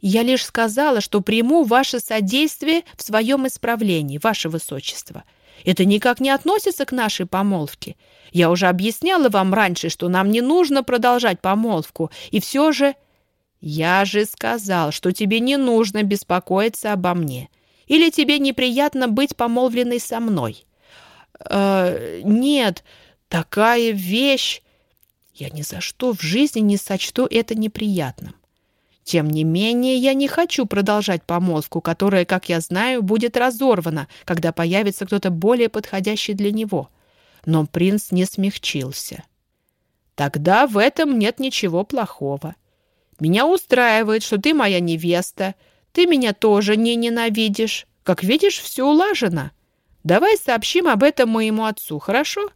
Я лишь сказала, что приму ваше содействие в своем исправлении, ваше высочество. Это никак не относится к нашей помолвке. Я уже объясняла вам раньше, что нам не нужно продолжать помолвку, и все же... Я же сказал, что тебе не нужно беспокоиться обо мне. Или тебе неприятно быть помолвленной со мной? Э, нет, такая вещь... Я ни за что в жизни не сочту это неприятным. Тем не менее, я не хочу продолжать помолвку, которая, как я знаю, будет разорвана, когда появится кто-то более подходящий для него. Но принц не смягчился. Тогда в этом нет ничего плохого. Меня устраивает, что ты моя невеста. Ты меня тоже не ненавидишь. Как видишь, все улажено. Давай сообщим об этом моему отцу, хорошо?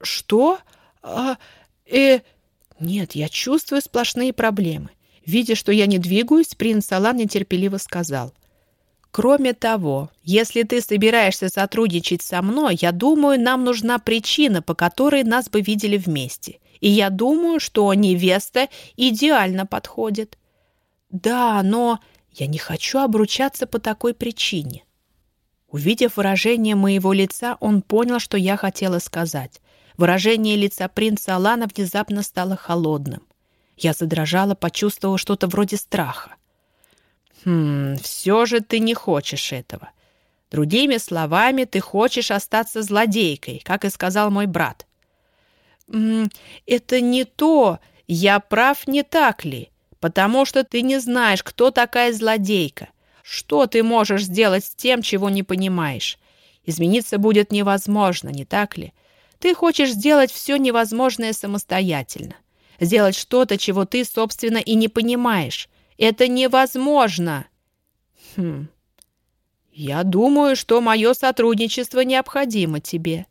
Что? А, э... Нет, я чувствую сплошные проблемы. Видя, что я не двигаюсь, принц Алан нетерпеливо сказал. «Кроме того, если ты собираешься сотрудничать со мной, я думаю, нам нужна причина, по которой нас бы видели вместе. И я думаю, что невеста идеально подходит». «Да, но я не хочу обручаться по такой причине». Увидев выражение моего лица, он понял, что я хотела сказать. Выражение лица принца Алана внезапно стало холодным. Я задрожала, почувствовала что-то вроде страха. «Хм, все же ты не хочешь этого. Другими словами, ты хочешь остаться злодейкой, как и сказал мой брат». «М «Это не то. Я прав, не так ли? Потому что ты не знаешь, кто такая злодейка. Что ты можешь сделать с тем, чего не понимаешь? Измениться будет невозможно, не так ли? Ты хочешь сделать все невозможное самостоятельно сделать что-то, чего ты, собственно, и не понимаешь. Это невозможно. Хм. Я думаю, что мое сотрудничество необходимо тебе.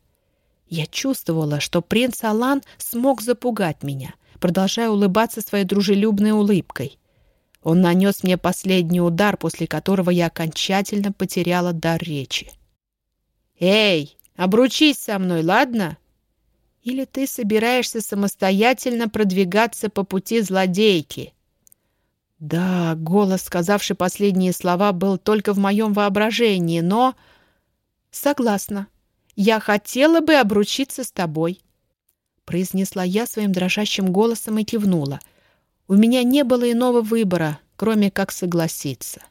Я чувствовала, что принц Алан смог запугать меня, продолжая улыбаться своей дружелюбной улыбкой. Он нанес мне последний удар, после которого я окончательно потеряла дар речи. «Эй, обручись со мной, ладно?» Или ты собираешься самостоятельно продвигаться по пути злодейки?» Да, голос, сказавший последние слова, был только в моем воображении, но... «Согласна. Я хотела бы обручиться с тобой», — произнесла я своим дрожащим голосом и кивнула. У меня не было иного выбора, кроме как согласиться.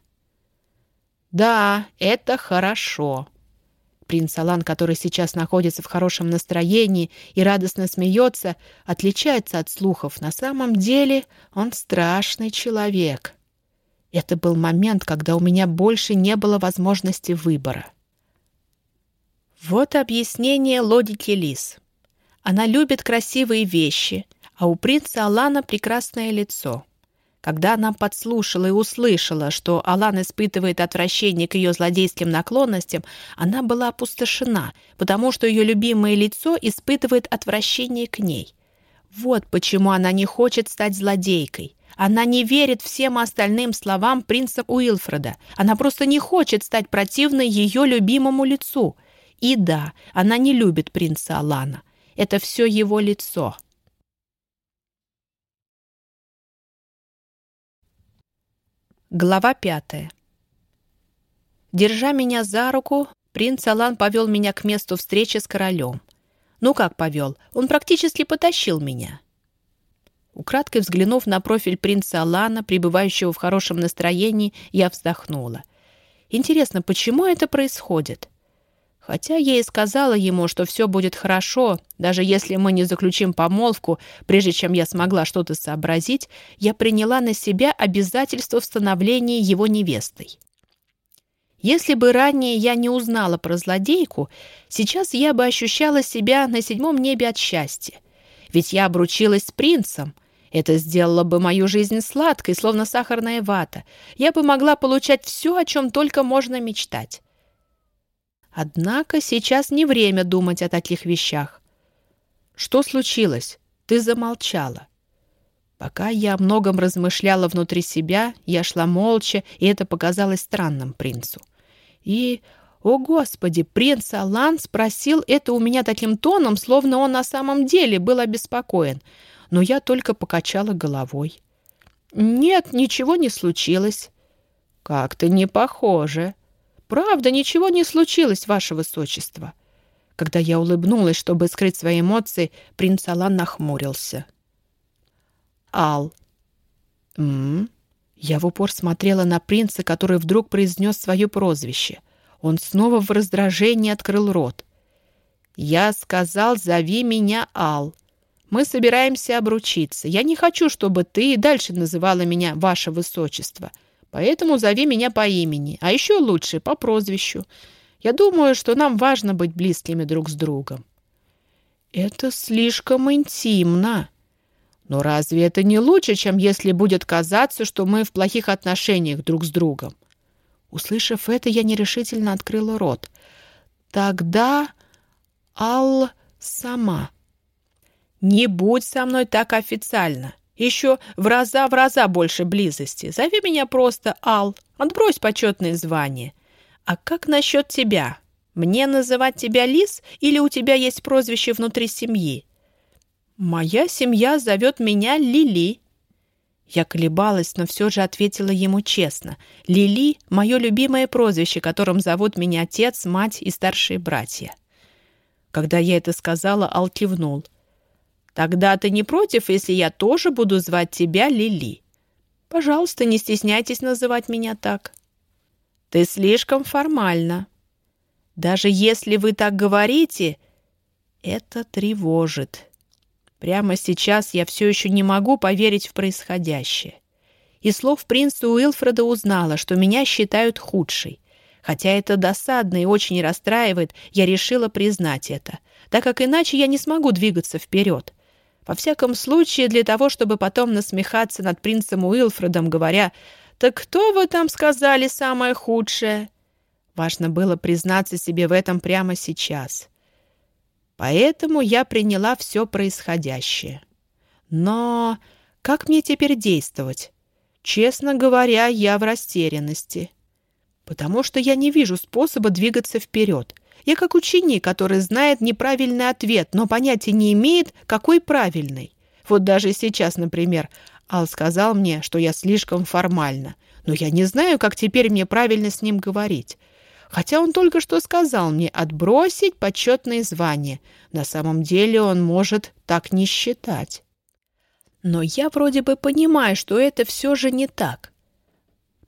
«Да, это хорошо», Принц Алан, который сейчас находится в хорошем настроении и радостно смеется, отличается от слухов. На самом деле он страшный человек. Это был момент, когда у меня больше не было возможности выбора. Вот объяснение логики Лис. Она любит красивые вещи, а у принца Алана прекрасное лицо. Когда она подслушала и услышала, что Алан испытывает отвращение к ее злодейским наклонностям, она была опустошена, потому что ее любимое лицо испытывает отвращение к ней. Вот почему она не хочет стать злодейкой. Она не верит всем остальным словам принца Уилфреда. Она просто не хочет стать противной ее любимому лицу. И да, она не любит принца Алана. Это все его лицо. Глава пятая. Держа меня за руку, принц Алан повел меня к месту встречи с королем. Ну как повел? Он практически потащил меня. Украдкой взглянув на профиль принца Алана, пребывающего в хорошем настроении, я вздохнула. Интересно, почему это происходит? Хотя я и сказала ему, что все будет хорошо, даже если мы не заключим помолвку, прежде чем я смогла что-то сообразить, я приняла на себя обязательство в становлении его невестой. Если бы ранее я не узнала про злодейку, сейчас я бы ощущала себя на седьмом небе от счастья. Ведь я обручилась с принцем. Это сделало бы мою жизнь сладкой, словно сахарная вата. Я бы могла получать все, о чем только можно мечтать. Однако сейчас не время думать о таких вещах. Что случилось? Ты замолчала. Пока я о многом размышляла внутри себя, я шла молча, и это показалось странным принцу. И, о господи, принц Алан спросил это у меня таким тоном, словно он на самом деле был обеспокоен, но я только покачала головой. «Нет, ничего не случилось». «Как-то не похоже». «Правда, ничего не случилось, ваше высочество». Когда я улыбнулась, чтобы скрыть свои эмоции, принц Алан нахмурился. «Ал». «М?», -м Я в упор смотрела на принца, который вдруг произнес свое прозвище. Он снова в раздражении открыл рот. «Я сказал, зови меня Ал. Мы собираемся обручиться. Я не хочу, чтобы ты и дальше называла меня «Ваше Высочество». Поэтому зови меня по имени, а еще лучше по прозвищу. Я думаю, что нам важно быть близкими друг с другом». «Это слишком интимно», но разве это не лучше, чем если будет казаться, что мы в плохих отношениях друг с другом? Услышав это, я нерешительно открыла рот. Тогда Ал сама. Не будь со мной так официально. Еще в раза в раза больше близости. Зови меня просто Ал. Отбрось почетное звание. А как насчет тебя? Мне называть тебя Лис или у тебя есть прозвище внутри семьи? «Моя семья зовет меня Лили». Я колебалась, но все же ответила ему честно. «Лили — мое любимое прозвище, которым зовут меня отец, мать и старшие братья». Когда я это сказала, Ал кивнул. «Тогда ты не против, если я тоже буду звать тебя Лили? Пожалуйста, не стесняйтесь называть меня так». «Ты слишком формально. Даже если вы так говорите, это тревожит». Прямо сейчас я все еще не могу поверить в происходящее. Из слов принца Уилфреда узнала, что меня считают худшей. Хотя это досадно и очень расстраивает, я решила признать это, так как иначе я не смогу двигаться вперед. Во всяком случае, для того, чтобы потом насмехаться над принцем Уилфредом, говоря «Так кто вы там сказали самое худшее?» Важно было признаться себе в этом прямо сейчас. Поэтому я приняла все происходящее. Но как мне теперь действовать? Честно говоря, я в растерянности. Потому что я не вижу способа двигаться вперед. Я как ученик, который знает неправильный ответ, но понятия не имеет, какой правильный. Вот даже сейчас, например, Ал сказал мне, что я слишком формальна. Но я не знаю, как теперь мне правильно с ним говорить хотя он только что сказал мне отбросить почетные звания. На самом деле он может так не считать. Но я вроде бы понимаю, что это все же не так.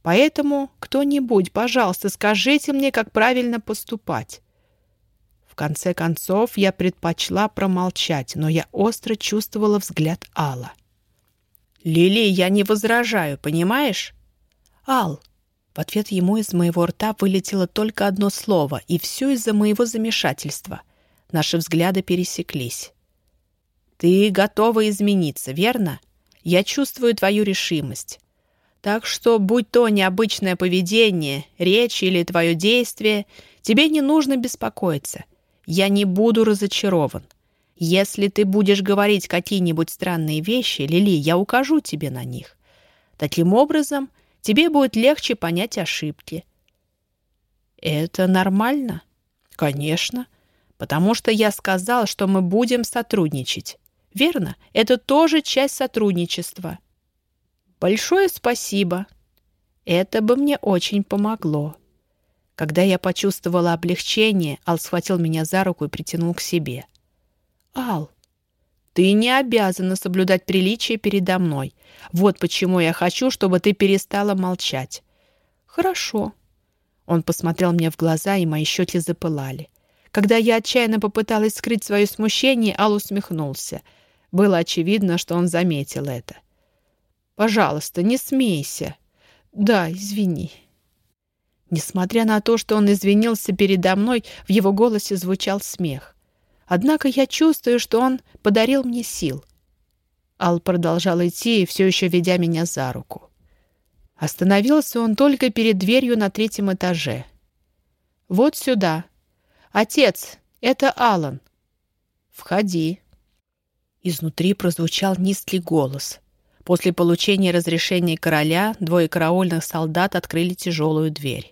Поэтому кто-нибудь, пожалуйста, скажите мне, как правильно поступать. В конце концов, я предпочла промолчать, но я остро чувствовала взгляд Алла. «Лили, я не возражаю, понимаешь?» «Ал, в ответ ему из моего рта вылетело только одно слово, и все из-за моего замешательства. Наши взгляды пересеклись. «Ты готова измениться, верно? Я чувствую твою решимость. Так что, будь то необычное поведение, речь или твое действие, тебе не нужно беспокоиться. Я не буду разочарован. Если ты будешь говорить какие-нибудь странные вещи, Лили, я укажу тебе на них. Таким образом, — тебе будет легче понять ошибки. Это нормально? Конечно, потому что я сказал, что мы будем сотрудничать. Верно, это тоже часть сотрудничества. Большое спасибо. Это бы мне очень помогло. Когда я почувствовала облегчение, Ал схватил меня за руку и притянул к себе. «Ал, ты не обязана соблюдать приличие передо мной. Вот почему я хочу, чтобы ты перестала молчать». «Хорошо». Он посмотрел мне в глаза, и мои щеки запылали. Когда я отчаянно попыталась скрыть свое смущение, Ал усмехнулся. Было очевидно, что он заметил это. «Пожалуйста, не смейся». «Да, извини». Несмотря на то, что он извинился передо мной, в его голосе звучал смех. Однако я чувствую, что он подарил мне сил. Ал продолжал идти, все еще ведя меня за руку. Остановился он только перед дверью на третьем этаже. «Вот сюда. Отец, это Алан. Входи». Изнутри прозвучал низкий голос. После получения разрешения короля двое караульных солдат открыли тяжелую дверь.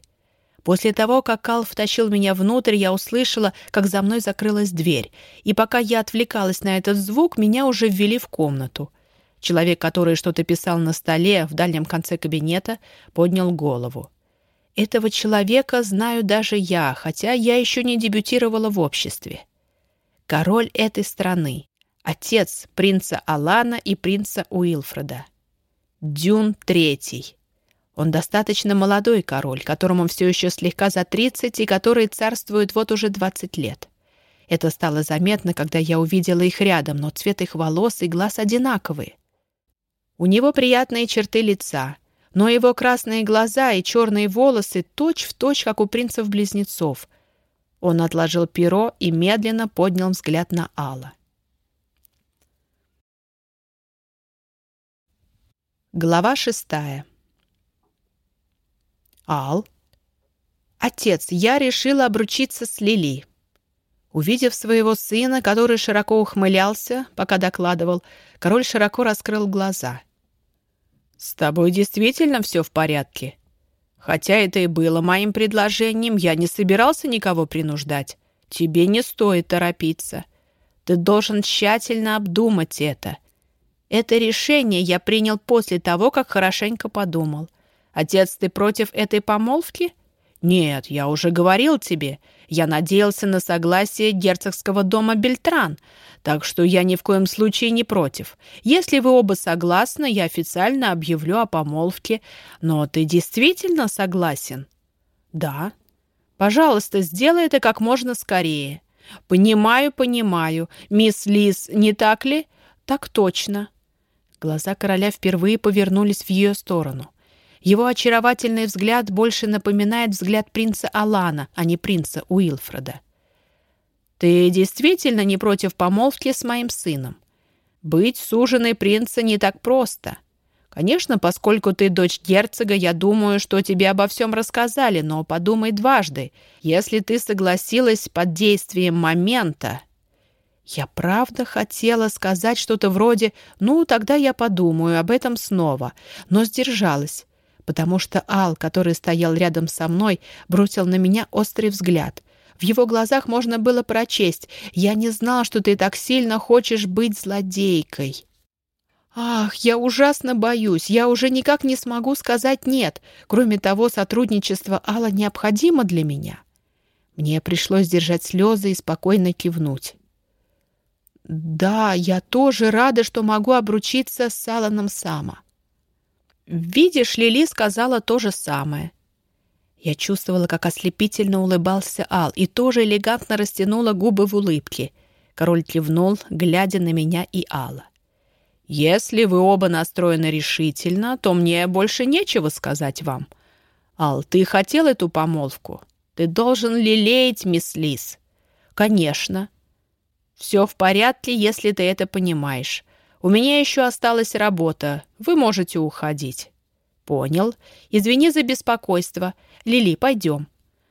После того, как Кал втащил меня внутрь, я услышала, как за мной закрылась дверь, и пока я отвлекалась на этот звук, меня уже ввели в комнату. Человек, который что-то писал на столе в дальнем конце кабинета, поднял голову. Этого человека знаю даже я, хотя я еще не дебютировала в обществе. Король этой страны, отец принца Алана и принца Уилфреда. Дюн Третий. Он достаточно молодой король, которому все еще слегка за 30 и который царствует вот уже 20 лет. Это стало заметно, когда я увидела их рядом, но цвет их волос и глаз одинаковые. У него приятные черты лица, но его красные глаза и черные волосы точь-в-точь, точь, как у принцев-близнецов. Он отложил перо и медленно поднял взгляд на Алла. Глава шестая. Ал. Отец, я решила обручиться с Лили. Увидев своего сына, который широко ухмылялся, пока докладывал, король широко раскрыл глаза. «С тобой действительно все в порядке? Хотя это и было моим предложением, я не собирался никого принуждать. Тебе не стоит торопиться. Ты должен тщательно обдумать это. Это решение я принял после того, как хорошенько подумал. Отец, ты против этой помолвки?» «Нет, я уже говорил тебе. Я надеялся на согласие герцогского дома Бельтран, так что я ни в коем случае не против. Если вы оба согласны, я официально объявлю о помолвке. Но ты действительно согласен?» «Да». «Пожалуйста, сделай это как можно скорее». «Понимаю, понимаю. Мисс Лиз, не так ли?» «Так точно». Глаза короля впервые повернулись в ее сторону. Его очаровательный взгляд больше напоминает взгляд принца Алана, а не принца Уилфреда. «Ты действительно не против помолвки с моим сыном? Быть суженой принца не так просто. Конечно, поскольку ты дочь герцога, я думаю, что тебе обо всем рассказали, но подумай дважды. Если ты согласилась под действием момента...» Я правда хотела сказать что-то вроде «ну, тогда я подумаю об этом снова», но сдержалась потому что Ал, который стоял рядом со мной, бросил на меня острый взгляд. В его глазах можно было прочесть «Я не знал, что ты так сильно хочешь быть злодейкой». «Ах, я ужасно боюсь, я уже никак не смогу сказать «нет». Кроме того, сотрудничество Алла необходимо для меня». Мне пришлось держать слезы и спокойно кивнуть. «Да, я тоже рада, что могу обручиться с Аланом Сама. «Видишь, Лили сказала то же самое». Я чувствовала, как ослепительно улыбался Ал, и тоже элегантно растянула губы в улыбке. Король кивнул, глядя на меня и Алла. «Если вы оба настроены решительно, то мне больше нечего сказать вам. Ал, ты хотел эту помолвку? Ты должен лелеять мисс Лис». «Конечно». «Все в порядке, если ты это понимаешь. У меня еще осталась работа. Вы можете уходить». «Понял. Извини за беспокойство. Лили, пойдем».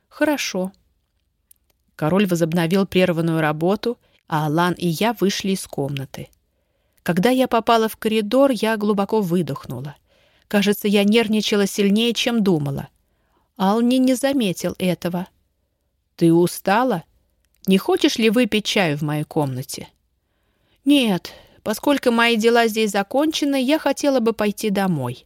«Хорошо». Король возобновил прерванную работу, а Алан и я вышли из комнаты. Когда я попала в коридор, я глубоко выдохнула. Кажется, я нервничала сильнее, чем думала. Ални не заметил этого. «Ты устала? Не хочешь ли выпить чаю в моей комнате?» «Нет, Поскольку мои дела здесь закончены, я хотела бы пойти домой.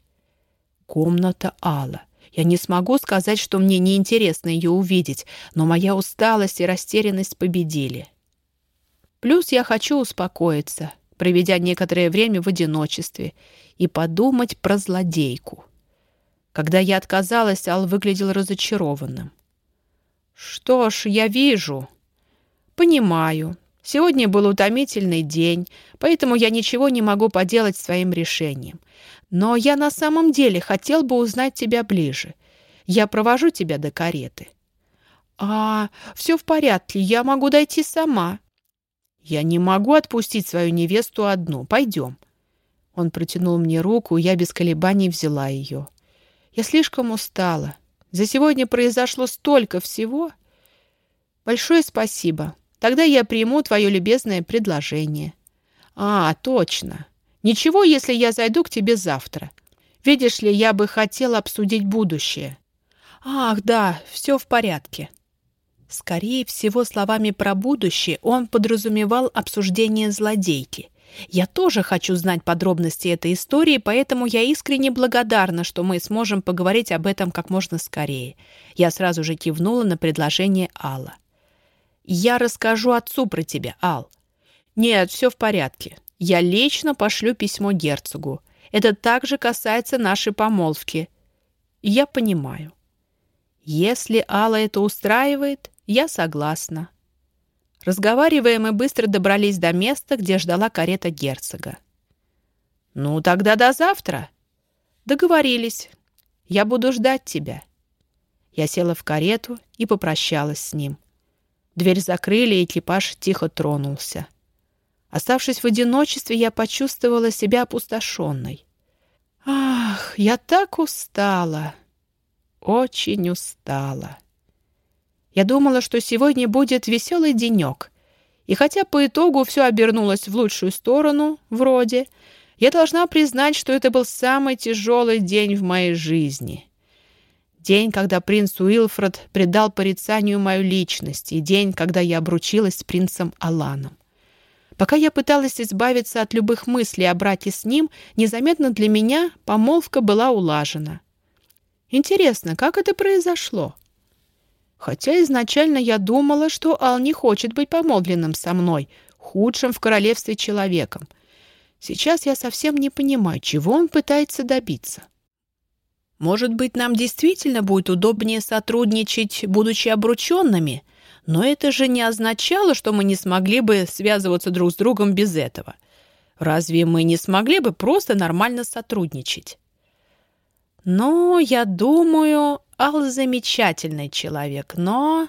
Комната Алла. Я не смогу сказать, что мне неинтересно ее увидеть, но моя усталость и растерянность победили. Плюс я хочу успокоиться, проведя некоторое время в одиночестве, и подумать про злодейку. Когда я отказалась, Ал выглядел разочарованным. «Что ж, я вижу. Понимаю. Сегодня был утомительный день, поэтому я ничего не могу поделать своим решением. Но я на самом деле хотел бы узнать тебя ближе. Я провожу тебя до кареты». «А, все в порядке, я могу дойти сама». «Я не могу отпустить свою невесту одну. Пойдем». Он протянул мне руку, я без колебаний взяла ее. «Я слишком устала. За сегодня произошло столько всего. Большое спасибо. Тогда я приму твое любезное предложение». «А, точно. Ничего, если я зайду к тебе завтра. Видишь ли, я бы хотела обсудить будущее». «Ах, да, все в порядке». Скорее всего, словами про будущее он подразумевал обсуждение злодейки. Я тоже хочу знать подробности этой истории, поэтому я искренне благодарна, что мы сможем поговорить об этом как можно скорее. Я сразу же кивнула на предложение Алла. «Я расскажу отцу про тебя, Ал». «Нет, все в порядке. Я лично пошлю письмо герцогу. Это также касается нашей помолвки. Я понимаю. Если Алла это устраивает, я согласна. Разговаривая, мы быстро добрались до места, где ждала карета герцога. «Ну, тогда до завтра». «Договорились. Я буду ждать тебя». Я села в карету и попрощалась с ним. Дверь закрыли, и экипаж тихо тронулся. Оставшись в одиночестве, я почувствовала себя опустошенной. Ах, я так устала, очень устала. Я думала, что сегодня будет веселый денек. И хотя по итогу все обернулось в лучшую сторону, вроде, я должна признать, что это был самый тяжелый день в моей жизни. День, когда принц Уилфред предал порицанию мою личность, и день, когда я обручилась с принцем Аланом. Пока я пыталась избавиться от любых мыслей о браке с ним, незаметно для меня помолвка была улажена. Интересно, как это произошло? Хотя изначально я думала, что Ал не хочет быть помолвленным со мной, худшим в королевстве человеком. Сейчас я совсем не понимаю, чего он пытается добиться. Может быть, нам действительно будет удобнее сотрудничать, будучи обрученными — но это же не означало, что мы не смогли бы связываться друг с другом без этого. Разве мы не смогли бы просто нормально сотрудничать? Но я думаю, Ал замечательный человек, но...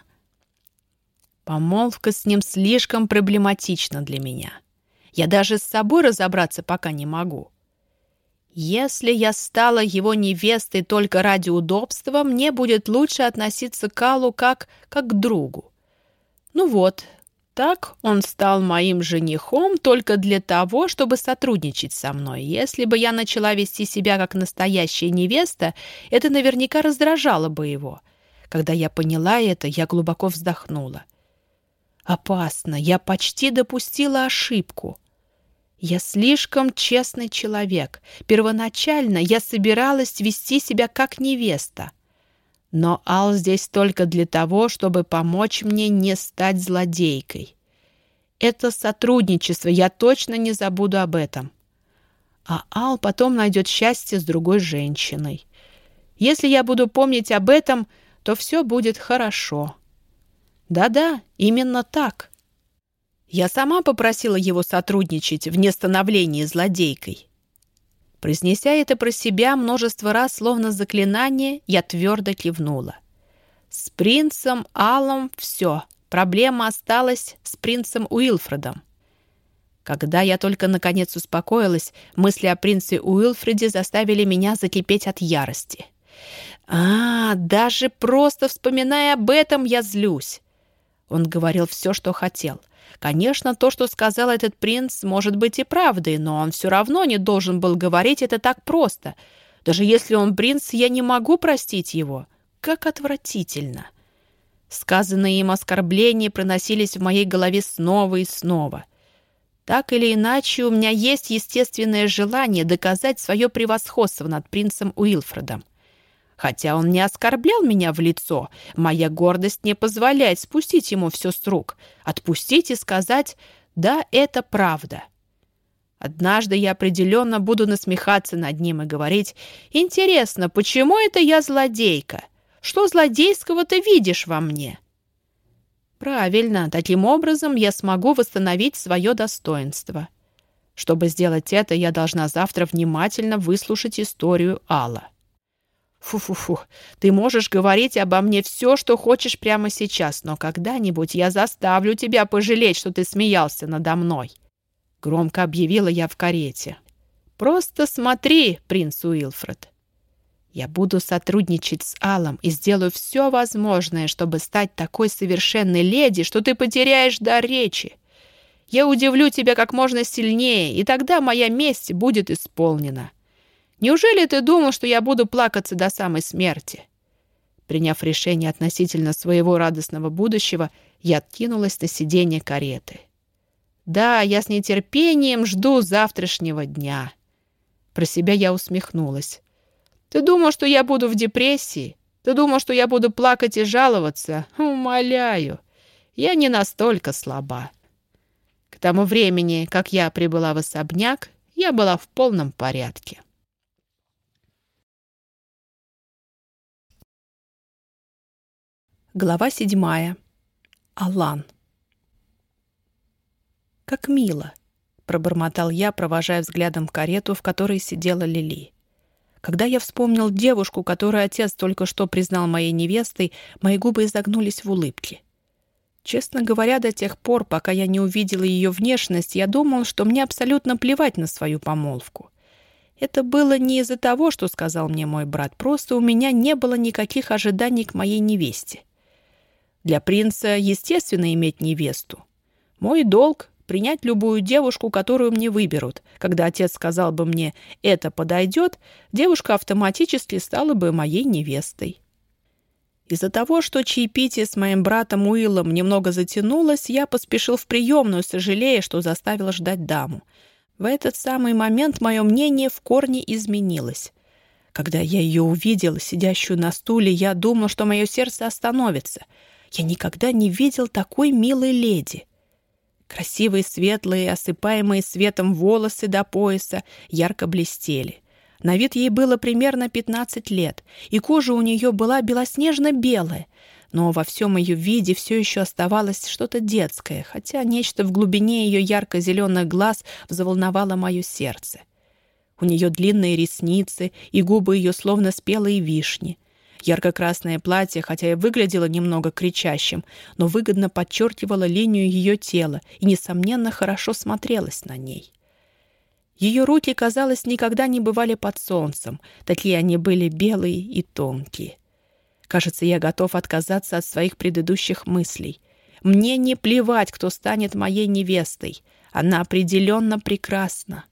Помолвка с ним слишком проблематична для меня. Я даже с собой разобраться пока не могу. Если я стала его невестой только ради удобства, мне будет лучше относиться к Аллу как, как к другу. Ну вот, так он стал моим женихом только для того, чтобы сотрудничать со мной. Если бы я начала вести себя как настоящая невеста, это наверняка раздражало бы его. Когда я поняла это, я глубоко вздохнула. Опасно, я почти допустила ошибку. Я слишком честный человек. Первоначально я собиралась вести себя как невеста. Но Ал здесь только для того, чтобы помочь мне не стать злодейкой. Это сотрудничество, я точно не забуду об этом. А Ал потом найдет счастье с другой женщиной. Если я буду помнить об этом, то все будет хорошо. Да-да, именно так. Я сама попросила его сотрудничать в нестановлении злодейкой. Произнеся это про себя множество раз, словно заклинание, я твердо кивнула. С принцем Аллом все. Проблема осталась с принцем Уилфредом. Когда я только наконец успокоилась, мысли о принце Уилфреде заставили меня закипеть от ярости. А, даже просто вспоминая об этом, я злюсь. Он говорил все, что хотел — Конечно, то, что сказал этот принц, может быть и правдой, но он все равно не должен был говорить это так просто. Даже если он принц, я не могу простить его. Как отвратительно. Сказанные им оскорбления проносились в моей голове снова и снова. Так или иначе, у меня есть естественное желание доказать свое превосходство над принцем Уилфредом. Хотя он не оскорблял меня в лицо, моя гордость не позволяет спустить ему все с рук, отпустить и сказать «да, это правда». Однажды я определенно буду насмехаться над ним и говорить «Интересно, почему это я злодейка? Что злодейского ты видишь во мне?» Правильно, таким образом я смогу восстановить свое достоинство. Чтобы сделать это, я должна завтра внимательно выслушать историю Алла. Фу-фу-фу, ты можешь говорить обо мне все, что хочешь прямо сейчас, но когда-нибудь я заставлю тебя пожалеть, что ты смеялся надо мной. Громко объявила я в карете. Просто смотри, принц Уилфред. Я буду сотрудничать с Аллом и сделаю все возможное, чтобы стать такой совершенной леди, что ты потеряешь дар речи. Я удивлю тебя как можно сильнее, и тогда моя месть будет исполнена. Неужели ты думал, что я буду плакаться до самой смерти?» Приняв решение относительно своего радостного будущего, я откинулась на сиденье кареты. Да, я с нетерпением жду завтрашнего дня. Про себя я усмехнулась. Ты думал, что я буду в депрессии? Ты думал, что я буду плакать и жаловаться? Умоляю, я не настолько слаба. К тому времени, как я прибыла в особняк, я была в полном порядке. Глава седьмая. Алан. «Как мило!» — пробормотал я, провожая взглядом карету, в которой сидела Лили. Когда я вспомнил девушку, которую отец только что признал моей невестой, мои губы изогнулись в улыбке. Честно говоря, до тех пор, пока я не увидела ее внешность, я думал, что мне абсолютно плевать на свою помолвку. Это было не из-за того, что сказал мне мой брат, просто у меня не было никаких ожиданий к моей невесте. Для принца естественно иметь невесту. Мой долг — принять любую девушку, которую мне выберут. Когда отец сказал бы мне «это подойдет», девушка автоматически стала бы моей невестой. Из-за того, что чаепитие с моим братом Уиллом немного затянулось, я поспешил в приемную, сожалея, что заставил ждать даму. В этот самый момент мое мнение в корне изменилось. Когда я ее увидел, сидящую на стуле, я думал, что мое сердце остановится — я никогда не видел такой милой леди. Красивые светлые, осыпаемые светом волосы до пояса ярко блестели. На вид ей было примерно 15 лет, и кожа у нее была белоснежно-белая, но во всем ее виде все еще оставалось что-то детское, хотя нечто в глубине ее ярко-зеленых глаз взволновало мое сердце. У нее длинные ресницы, и губы ее словно спелые вишни. Ярко-красное платье, хотя и выглядело немного кричащим, но выгодно подчеркивало линию ее тела и, несомненно, хорошо смотрелось на ней. Ее руки, казалось, никогда не бывали под солнцем, такие они были белые и тонкие. Кажется, я готов отказаться от своих предыдущих мыслей. Мне не плевать, кто станет моей невестой. Она определенно прекрасна.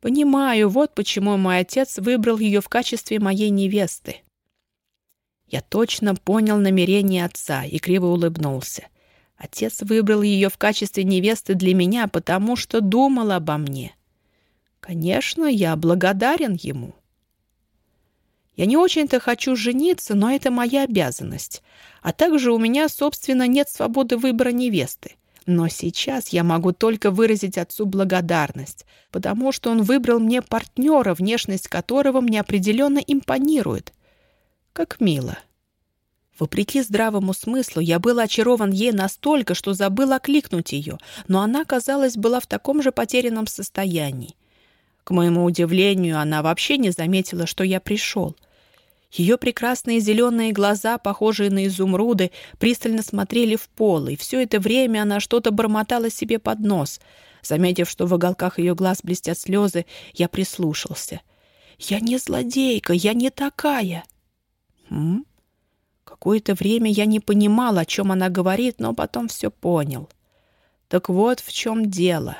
Понимаю, вот почему мой отец выбрал ее в качестве моей невесты. Я точно понял намерение отца и криво улыбнулся. Отец выбрал ее в качестве невесты для меня, потому что думал обо мне. Конечно, я благодарен ему. Я не очень-то хочу жениться, но это моя обязанность. А также у меня, собственно, нет свободы выбора невесты. Но сейчас я могу только выразить отцу благодарность, потому что он выбрал мне партнера, внешность которого мне определенно импонирует. Как мило. Вопреки здравому смыслу, я был очарован ей настолько, что забыл окликнуть ее, но она, казалось, была в таком же потерянном состоянии. К моему удивлению, она вообще не заметила, что я пришел. Ее прекрасные зеленые глаза, похожие на изумруды, пристально смотрели в пол, и все это время она что-то бормотала себе под нос. Заметив, что в уголках ее глаз блестят слезы, я прислушался. «Я не злодейка, я не такая!» Какое-то время я не понимал, о чем она говорит, но потом все понял. Так вот в чем дело.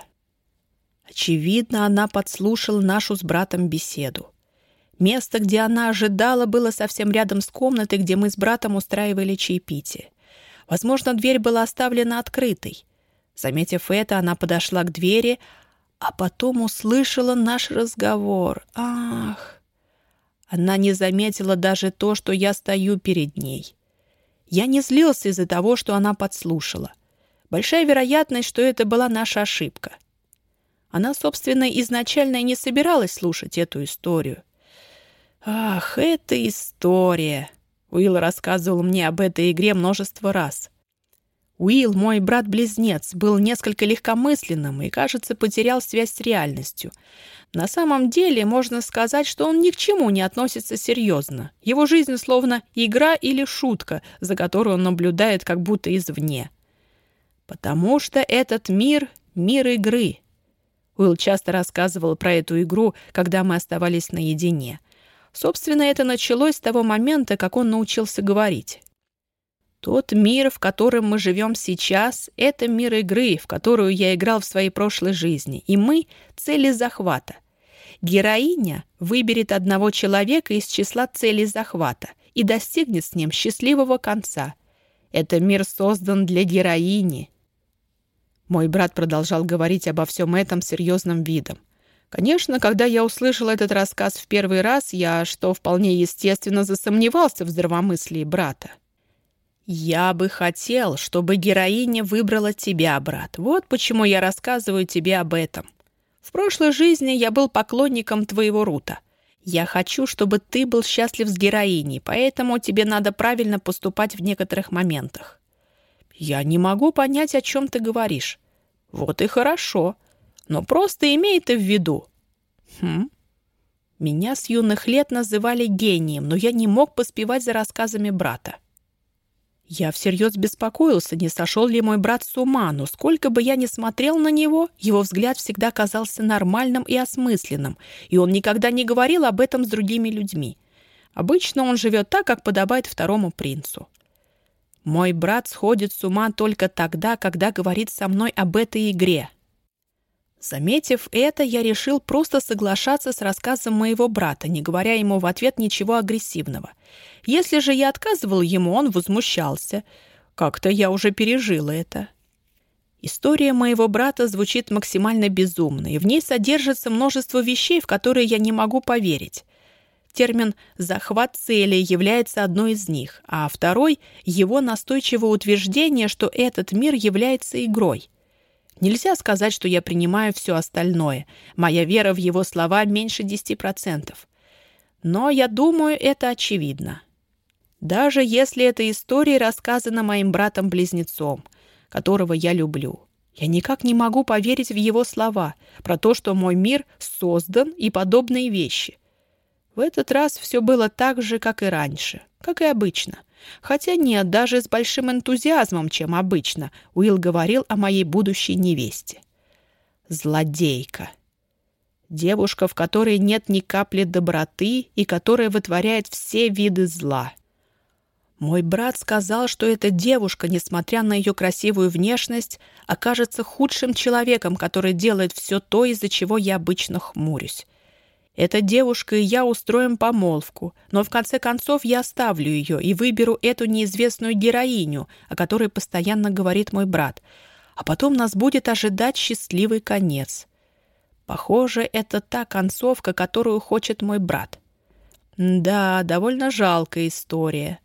Очевидно, она подслушала нашу с братом беседу. Место, где она ожидала, было совсем рядом с комнатой, где мы с братом устраивали чаепитие. Возможно, дверь была оставлена открытой. Заметив это, она подошла к двери, а потом услышала наш разговор. Ах! Она не заметила даже то, что я стою перед ней. Я не злился из-за того, что она подслушала. Большая вероятность, что это была наша ошибка. Она, собственно, изначально и не собиралась слушать эту историю. «Ах, эта история!» Уилл рассказывал мне об этой игре множество раз. Уилл, мой брат-близнец, был несколько легкомысленным и, кажется, потерял связь с реальностью. На самом деле можно сказать, что он ни к чему не относится серьезно. Его жизнь словно игра или шутка, за которую он наблюдает как будто извне. Потому что этот мир — мир игры. Уилл часто рассказывал про эту игру, когда мы оставались наедине. Собственно, это началось с того момента, как он научился говорить. Тот мир, в котором мы живем сейчас, это мир игры, в которую я играл в своей прошлой жизни, и мы — цели захвата. Героиня выберет одного человека из числа целей захвата и достигнет с ним счастливого конца. Это мир создан для героини. Мой брат продолжал говорить обо всем этом серьезным видом. Конечно, когда я услышал этот рассказ в первый раз, я, что вполне естественно, засомневался в здравомыслии брата. «Я бы хотел, чтобы героиня выбрала тебя, брат. Вот почему я рассказываю тебе об этом. В прошлой жизни я был поклонником твоего Рута. Я хочу, чтобы ты был счастлив с героиней, поэтому тебе надо правильно поступать в некоторых моментах». «Я не могу понять, о чем ты говоришь». «Вот и хорошо. Но просто имей это в виду». «Хм». Меня с юных лет называли гением, но я не мог поспевать за рассказами брата. Я всерьез беспокоился, не сошел ли мой брат с ума, но сколько бы я ни смотрел на него, его взгляд всегда казался нормальным и осмысленным, и он никогда не говорил об этом с другими людьми. Обычно он живет так, как подобает второму принцу. Мой брат сходит с ума только тогда, когда говорит со мной об этой игре, Заметив это, я решил просто соглашаться с рассказом моего брата, не говоря ему в ответ ничего агрессивного. Если же я отказывал ему, он возмущался. Как-то я уже пережила это. История моего брата звучит максимально безумно, и в ней содержится множество вещей, в которые я не могу поверить. Термин «захват цели» является одной из них, а второй — его настойчивое утверждение, что этот мир является игрой — Нельзя сказать, что я принимаю все остальное. Моя вера в его слова меньше 10%. Но я думаю, это очевидно. Даже если эта история рассказана моим братом-близнецом, которого я люблю. Я никак не могу поверить в его слова про то, что мой мир создан и подобные вещи. В этот раз все было так же, как и раньше, как и обычно — Хотя нет, даже с большим энтузиазмом, чем обычно, Уилл говорил о моей будущей невесте. Злодейка. Девушка, в которой нет ни капли доброты и которая вытворяет все виды зла. Мой брат сказал, что эта девушка, несмотря на ее красивую внешность, окажется худшим человеком, который делает все то, из-за чего я обычно хмурюсь. Эта девушка и я устроим помолвку, но в конце концов я оставлю ее и выберу эту неизвестную героиню, о которой постоянно говорит мой брат. А потом нас будет ожидать счастливый конец. Похоже, это та концовка, которую хочет мой брат. Да, довольно жалкая история.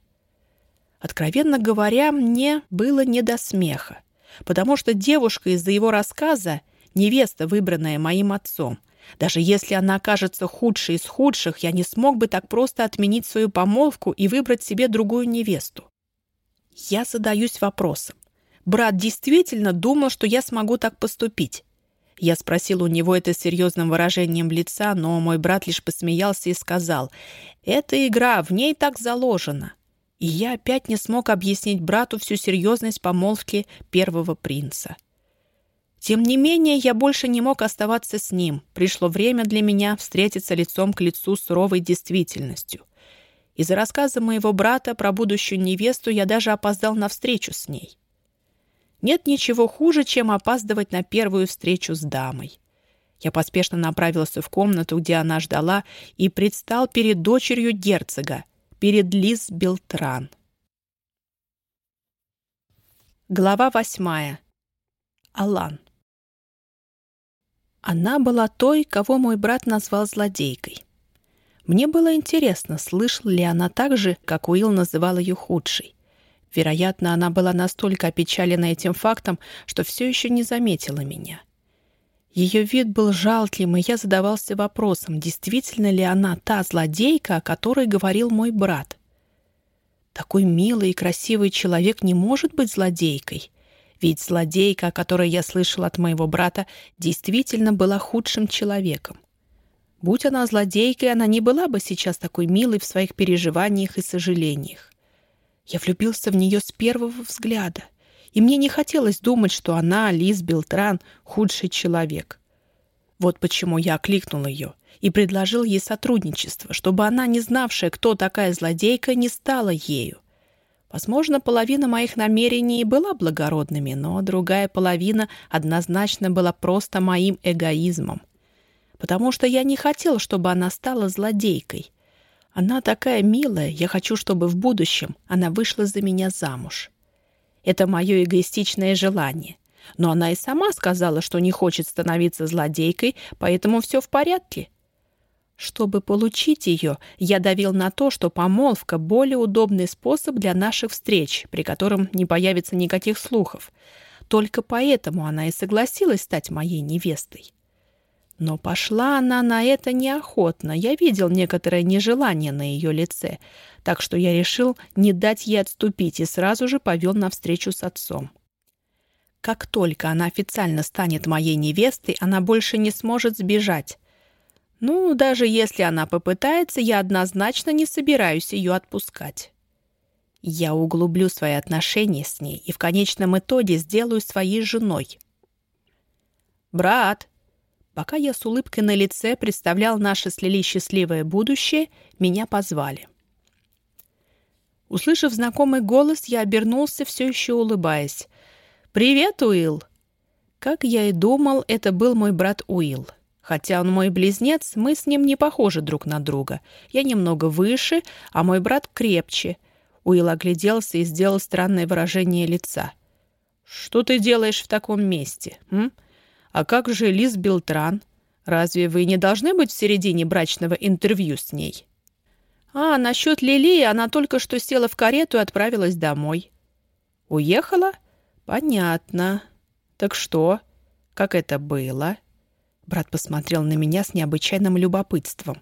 Откровенно говоря, мне было не до смеха, потому что девушка из-за его рассказа, невеста, выбранная моим отцом, даже если она окажется худшей из худших, я не смог бы так просто отменить свою помолвку и выбрать себе другую невесту. Я задаюсь вопросом. Брат действительно думал, что я смогу так поступить? Я спросил у него это с серьезным выражением лица, но мой брат лишь посмеялся и сказал, «Это игра, в ней так заложено». И я опять не смог объяснить брату всю серьезность помолвки первого принца. Тем не менее, я больше не мог оставаться с ним. Пришло время для меня встретиться лицом к лицу с суровой действительностью. Из-за рассказа моего брата про будущую невесту я даже опоздал на встречу с ней. Нет ничего хуже, чем опаздывать на первую встречу с дамой. Я поспешно направился в комнату, где она ждала, и предстал перед дочерью герцога, перед Лиз Белтран. Глава восьмая. Алан. Она была той, кого мой брат назвал злодейкой. Мне было интересно, слышала ли она так же, как Уилл называл ее худшей. Вероятно, она была настолько опечалена этим фактом, что все еще не заметила меня. Ее вид был жалким, и я задавался вопросом, действительно ли она та злодейка, о которой говорил мой брат. Такой милый и красивый человек не может быть злодейкой. Ведь злодейка, о которой я слышал от моего брата, действительно была худшим человеком. Будь она злодейкой, она не была бы сейчас такой милой в своих переживаниях и сожалениях. Я влюбился в нее с первого взгляда, и мне не хотелось думать, что она, Лиз Белтран, худший человек. Вот почему я окликнул ее и предложил ей сотрудничество, чтобы она, не знавшая, кто такая злодейка, не стала ею. Возможно, половина моих намерений была благородными, но другая половина однозначно была просто моим эгоизмом. Потому что я не хотел, чтобы она стала злодейкой. Она такая милая, я хочу, чтобы в будущем она вышла за меня замуж. Это мое эгоистичное желание. Но она и сама сказала, что не хочет становиться злодейкой, поэтому все в порядке. Чтобы получить ее, я давил на то, что помолвка – более удобный способ для наших встреч, при котором не появится никаких слухов. Только поэтому она и согласилась стать моей невестой. Но пошла она на это неохотно. Я видел некоторое нежелание на ее лице, так что я решил не дать ей отступить и сразу же повел на встречу с отцом. Как только она официально станет моей невестой, она больше не сможет сбежать. Ну, даже если она попытается, я однозначно не собираюсь ее отпускать. Я углублю свои отношения с ней и в конечном итоге сделаю своей женой. «Брат!» Пока я с улыбкой на лице представлял наше с Лили счастливое будущее, меня позвали. Услышав знакомый голос, я обернулся, все еще улыбаясь. «Привет, Уилл!» Как я и думал, это был мой брат Уилл. Хотя он мой близнец, мы с ним не похожи друг на друга. Я немного выше, а мой брат крепче. Уилл огляделся и сделал странное выражение лица. «Что ты делаешь в таком месте, м? А как же Лиз Белтран? Разве вы не должны быть в середине брачного интервью с ней? А, насчет Лилии она только что села в карету и отправилась домой. Уехала? Понятно. Так что? Как это было? Брат посмотрел на меня с необычайным любопытством.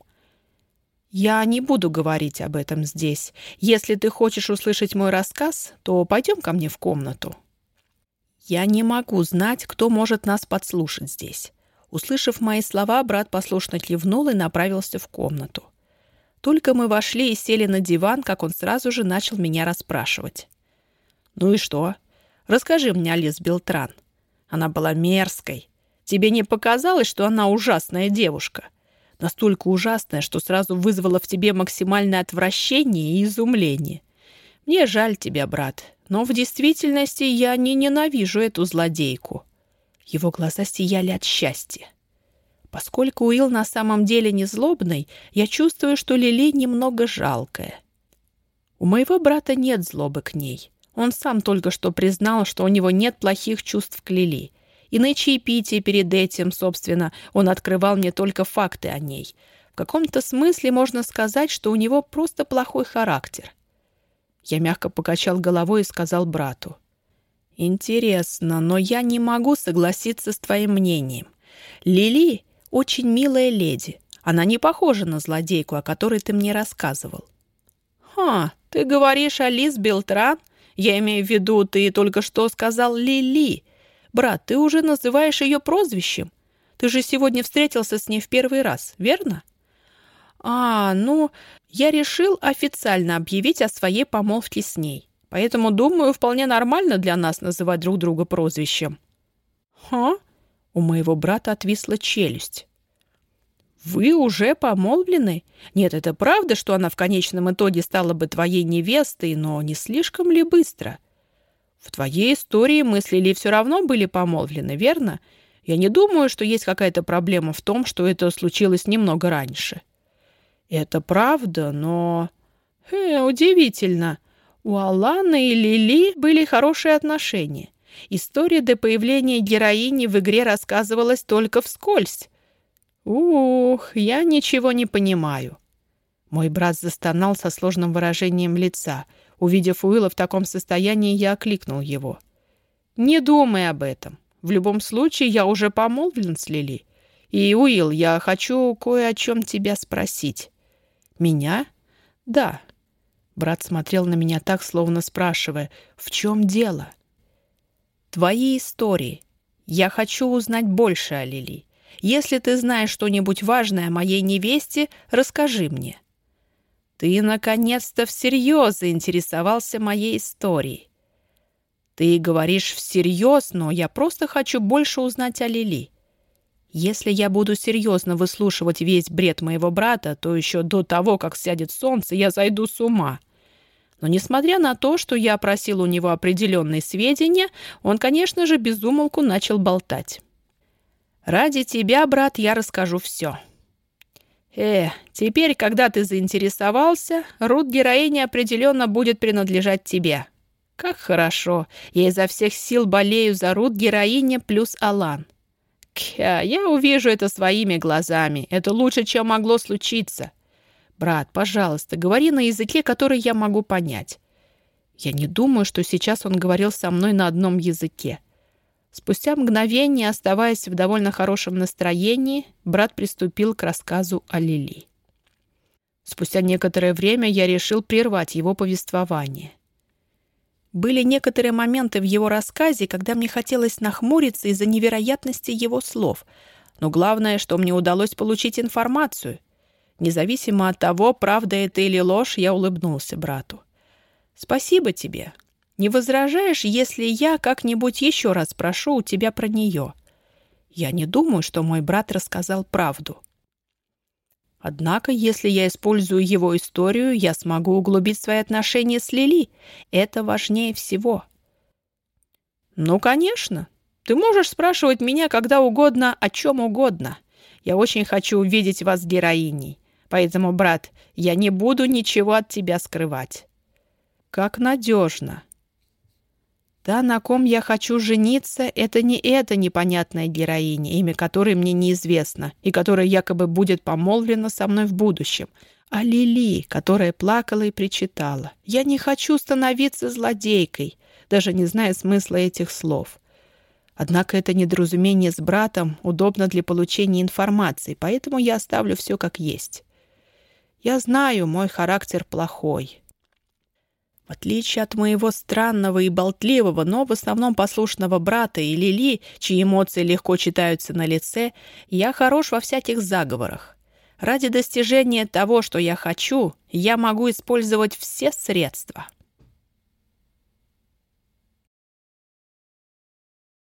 «Я не буду говорить об этом здесь. Если ты хочешь услышать мой рассказ, то пойдем ко мне в комнату». Я не могу знать, кто может нас подслушать здесь. Услышав мои слова, брат послушно кивнул и направился в комнату. Только мы вошли и сели на диван, как он сразу же начал меня расспрашивать. «Ну и что? Расскажи мне о Лиз Белтран. Она была мерзкой. Тебе не показалось, что она ужасная девушка? Настолько ужасная, что сразу вызвала в тебе максимальное отвращение и изумление. Мне жаль тебя, брат но в действительности я не ненавижу эту злодейку». Его глаза сияли от счастья. Поскольку Уилл на самом деле не злобный, я чувствую, что Лили немного жалкая. У моего брата нет злобы к ней. Он сам только что признал, что у него нет плохих чувств к Лили. И на чаепитии перед этим, собственно, он открывал мне только факты о ней. В каком-то смысле можно сказать, что у него просто плохой характер. Я мягко покачал головой и сказал брату. «Интересно, но я не могу согласиться с твоим мнением. Лили — очень милая леди. Она не похожа на злодейку, о которой ты мне рассказывал». «Ха, ты говоришь о Лиз Белтран? Я имею в виду, ты только что сказал Лили. Брат, ты уже называешь ее прозвищем. Ты же сегодня встретился с ней в первый раз, верно?» «А, ну, я решил официально объявить о своей помолвке с ней. Поэтому, думаю, вполне нормально для нас называть друг друга прозвищем». «Ха?» У моего брата отвисла челюсть. «Вы уже помолвлены? Нет, это правда, что она в конечном итоге стала бы твоей невестой, но не слишком ли быстро? В твоей истории мысли ли все равно были помолвлены, верно? Я не думаю, что есть какая-то проблема в том, что это случилось немного раньше». Это правда, но... Э, удивительно. У Аланы и Лили были хорошие отношения. История до появления героини в игре рассказывалась только вскользь. Ух, я ничего не понимаю. Мой брат застонал со сложным выражением лица. Увидев Уилла в таком состоянии, я окликнул его. «Не думай об этом. В любом случае, я уже помолвлен с Лили. И, Уилл, я хочу кое о чем тебя спросить». «Меня?» «Да». Брат смотрел на меня так, словно спрашивая, «В чем дело?» «Твои истории. Я хочу узнать больше о Лили. Если ты знаешь что-нибудь важное о моей невесте, расскажи мне». «Ты, наконец-то, всерьез заинтересовался моей историей». «Ты говоришь всерьез, но я просто хочу больше узнать о Лили. Если я буду серьезно выслушивать весь бред моего брата, то еще до того, как сядет солнце, я зайду с ума. Но несмотря на то, что я просил у него определенные сведения, он, конечно же, безумолку начал болтать. «Ради тебя, брат, я расскажу все». «Э, теперь, когда ты заинтересовался, Рут героини определенно будет принадлежать тебе». Как хорошо. Я изо всех сил болею за Рут, героиня плюс Алан. Кя, я увижу это своими глазами. Это лучше, чем могло случиться. Брат, пожалуйста, говори на языке, который я могу понять. Я не думаю, что сейчас он говорил со мной на одном языке. Спустя мгновение, оставаясь в довольно хорошем настроении, брат приступил к рассказу о Лили. Спустя некоторое время я решил прервать его повествование. Были некоторые моменты в его рассказе, когда мне хотелось нахмуриться из-за невероятности его слов, но главное, что мне удалось получить информацию. Независимо от того, правда это или ложь, я улыбнулся брату. «Спасибо тебе. Не возражаешь, если я как-нибудь еще раз спрошу у тебя про нее?» Я не думаю, что мой брат рассказал правду. Однако, если я использую его историю, я смогу углубить свои отношения с Лили. Это важнее всего. Ну, конечно. Ты можешь спрашивать меня когда угодно, о чем угодно. Я очень хочу увидеть вас героиней. Поэтому, брат, я не буду ничего от тебя скрывать. Как надежно. Та, на ком я хочу жениться, это не эта непонятная героиня, имя которой мне неизвестно, и которая якобы будет помолвлена со мной в будущем, а Лили, которая плакала и причитала. Я не хочу становиться злодейкой, даже не зная смысла этих слов. Однако это недоразумение с братом удобно для получения информации, поэтому я оставлю все как есть. Я знаю, мой характер плохой. Отличие от моего странного и болтливого, но в основном послушного брата и Лили, чьи эмоции легко читаются на лице, я хорош во всяких заговорах. Ради достижения того, что я хочу, я могу использовать все средства.